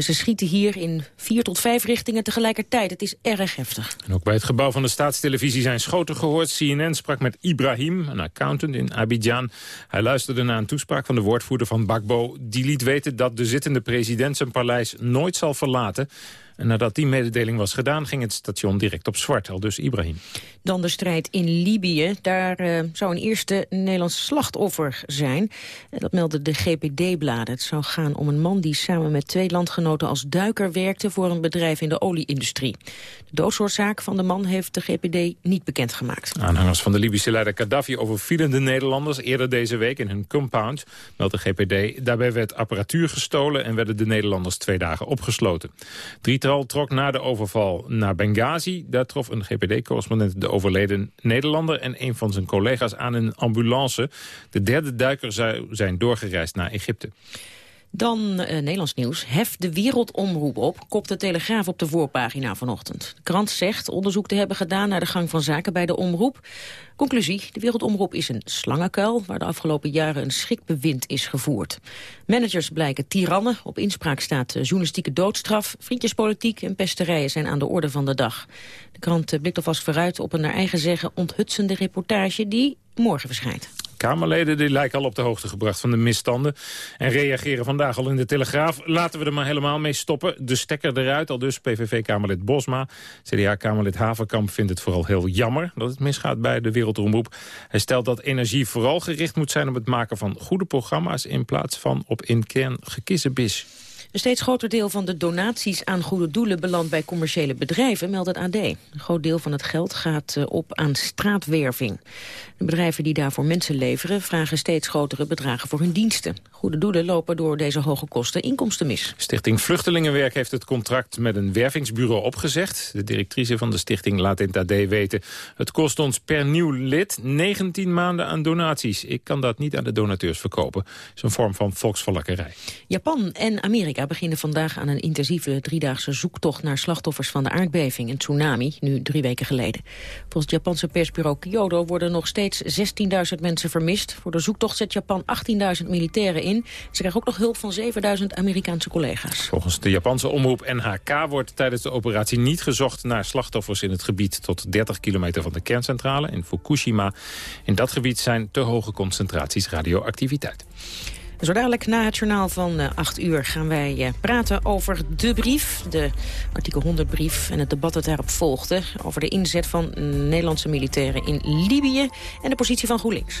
Speaker 10: ze schieten hier in vier tot vijf richtingen tegelijkertijd. Het is erg heftig.
Speaker 11: En ook bij het gebouw van de staatstelevisie zijn schoten gehoord. CNN sprak met Ibrahim, een accountant in Abidjan. Hij luisterde naar een toespraak van de woordvoerder van Gbagbo. Die liet weten dat de zittende president zijn paleis nooit zal verlaten. En nadat die mededeling was gedaan, ging het station direct op zwart, al dus Ibrahim.
Speaker 10: Dan de strijd in Libië. Daar uh, zou een eerste Nederlands slachtoffer zijn. Eh, dat meldde de GPD-bladen. Het zou gaan om een man die samen met twee landgenoten als duiker werkte voor een bedrijf in de olieindustrie. De doodsoorzaak van de man heeft de GPD niet bekendgemaakt.
Speaker 11: Aanhangers van de Libische leider Gaddafi overvielen de Nederlanders eerder deze week in hun compound, meldt de GPD. Daarbij werd apparatuur gestolen en werden de Nederlanders twee dagen opgesloten. Drietal trok na de overval naar Benghazi. Daar trof een GPD-correspondent de overleden Nederlander en een van zijn collega's aan een ambulance. De derde duiker zou zijn doorgereisd naar Egypte.
Speaker 10: Dan eh, Nederlands nieuws. Hef de wereldomroep op, kopt de Telegraaf op de voorpagina vanochtend. De krant zegt onderzoek te hebben gedaan naar de gang van zaken bij de omroep. Conclusie, de wereldomroep is een slangenkuil... waar de afgelopen jaren een schrikbewind is gevoerd. Managers blijken tirannen, op inspraak staat eh, journalistieke doodstraf... vriendjespolitiek en pesterijen zijn aan de orde van de dag. De krant eh, blikt alvast vooruit op een naar eigen zeggen onthutsende reportage... die morgen verschijnt.
Speaker 11: Kamerleden die lijken al op de hoogte gebracht van de misstanden. En reageren vandaag al in de Telegraaf. Laten we er maar helemaal mee stoppen. De stekker eruit, al dus PVV-Kamerlid Bosma. CDA-Kamerlid Haverkamp vindt het vooral heel jammer... dat het misgaat bij de Wereldomroep. Hij stelt dat energie vooral gericht moet zijn op het maken van goede programma's... in plaats van op in kern gekissenbis.
Speaker 10: Een steeds groter deel van de donaties aan goede doelen belandt bij commerciële bedrijven, meldt het AD. Een groot deel van het geld gaat eh, op aan straatwerving. De bedrijven die daarvoor mensen leveren vragen steeds grotere bedragen voor hun diensten. Goede doelen lopen door deze hoge kosten inkomsten mis.
Speaker 11: Stichting Vluchtelingenwerk heeft het contract met een wervingsbureau opgezegd. De directrice van de stichting laat in het AD weten... het kost ons per nieuw lid 19 maanden aan donaties. Ik kan dat niet aan de donateurs verkopen. Het is een vorm van volksverlakkerij.
Speaker 10: Japan en Amerika beginnen vandaag aan een intensieve driedaagse zoektocht... naar slachtoffers van de aardbeving en tsunami, nu drie weken geleden. Volgens het Japanse persbureau Kyodo worden nog steeds 16.000 mensen vermist. Voor de zoektocht zet Japan 18.000 militairen in. Ze krijgen ook nog hulp van 7.000 Amerikaanse collega's.
Speaker 11: Volgens de Japanse omroep NHK wordt tijdens de operatie niet gezocht... naar slachtoffers in het gebied tot 30 kilometer van de kerncentrale in Fukushima. In dat gebied zijn te hoge concentraties radioactiviteit.
Speaker 10: Zo dadelijk na het journaal van 8 eh, uur gaan wij eh, praten over de brief, de artikel 100 brief en het debat dat daarop volgde over de inzet van Nederlandse militairen in Libië en de positie van GroenLinks.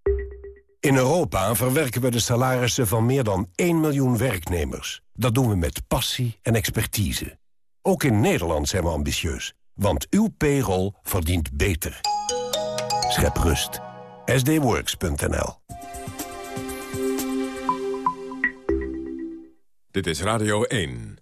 Speaker 9: In Europa verwerken we de salarissen van meer dan 1 miljoen werknemers. Dat doen we met passie en expertise. Ook in Nederland zijn we ambitieus, want uw payroll verdient beter. Schep rust. sdworks.nl
Speaker 1: Dit is Radio 1.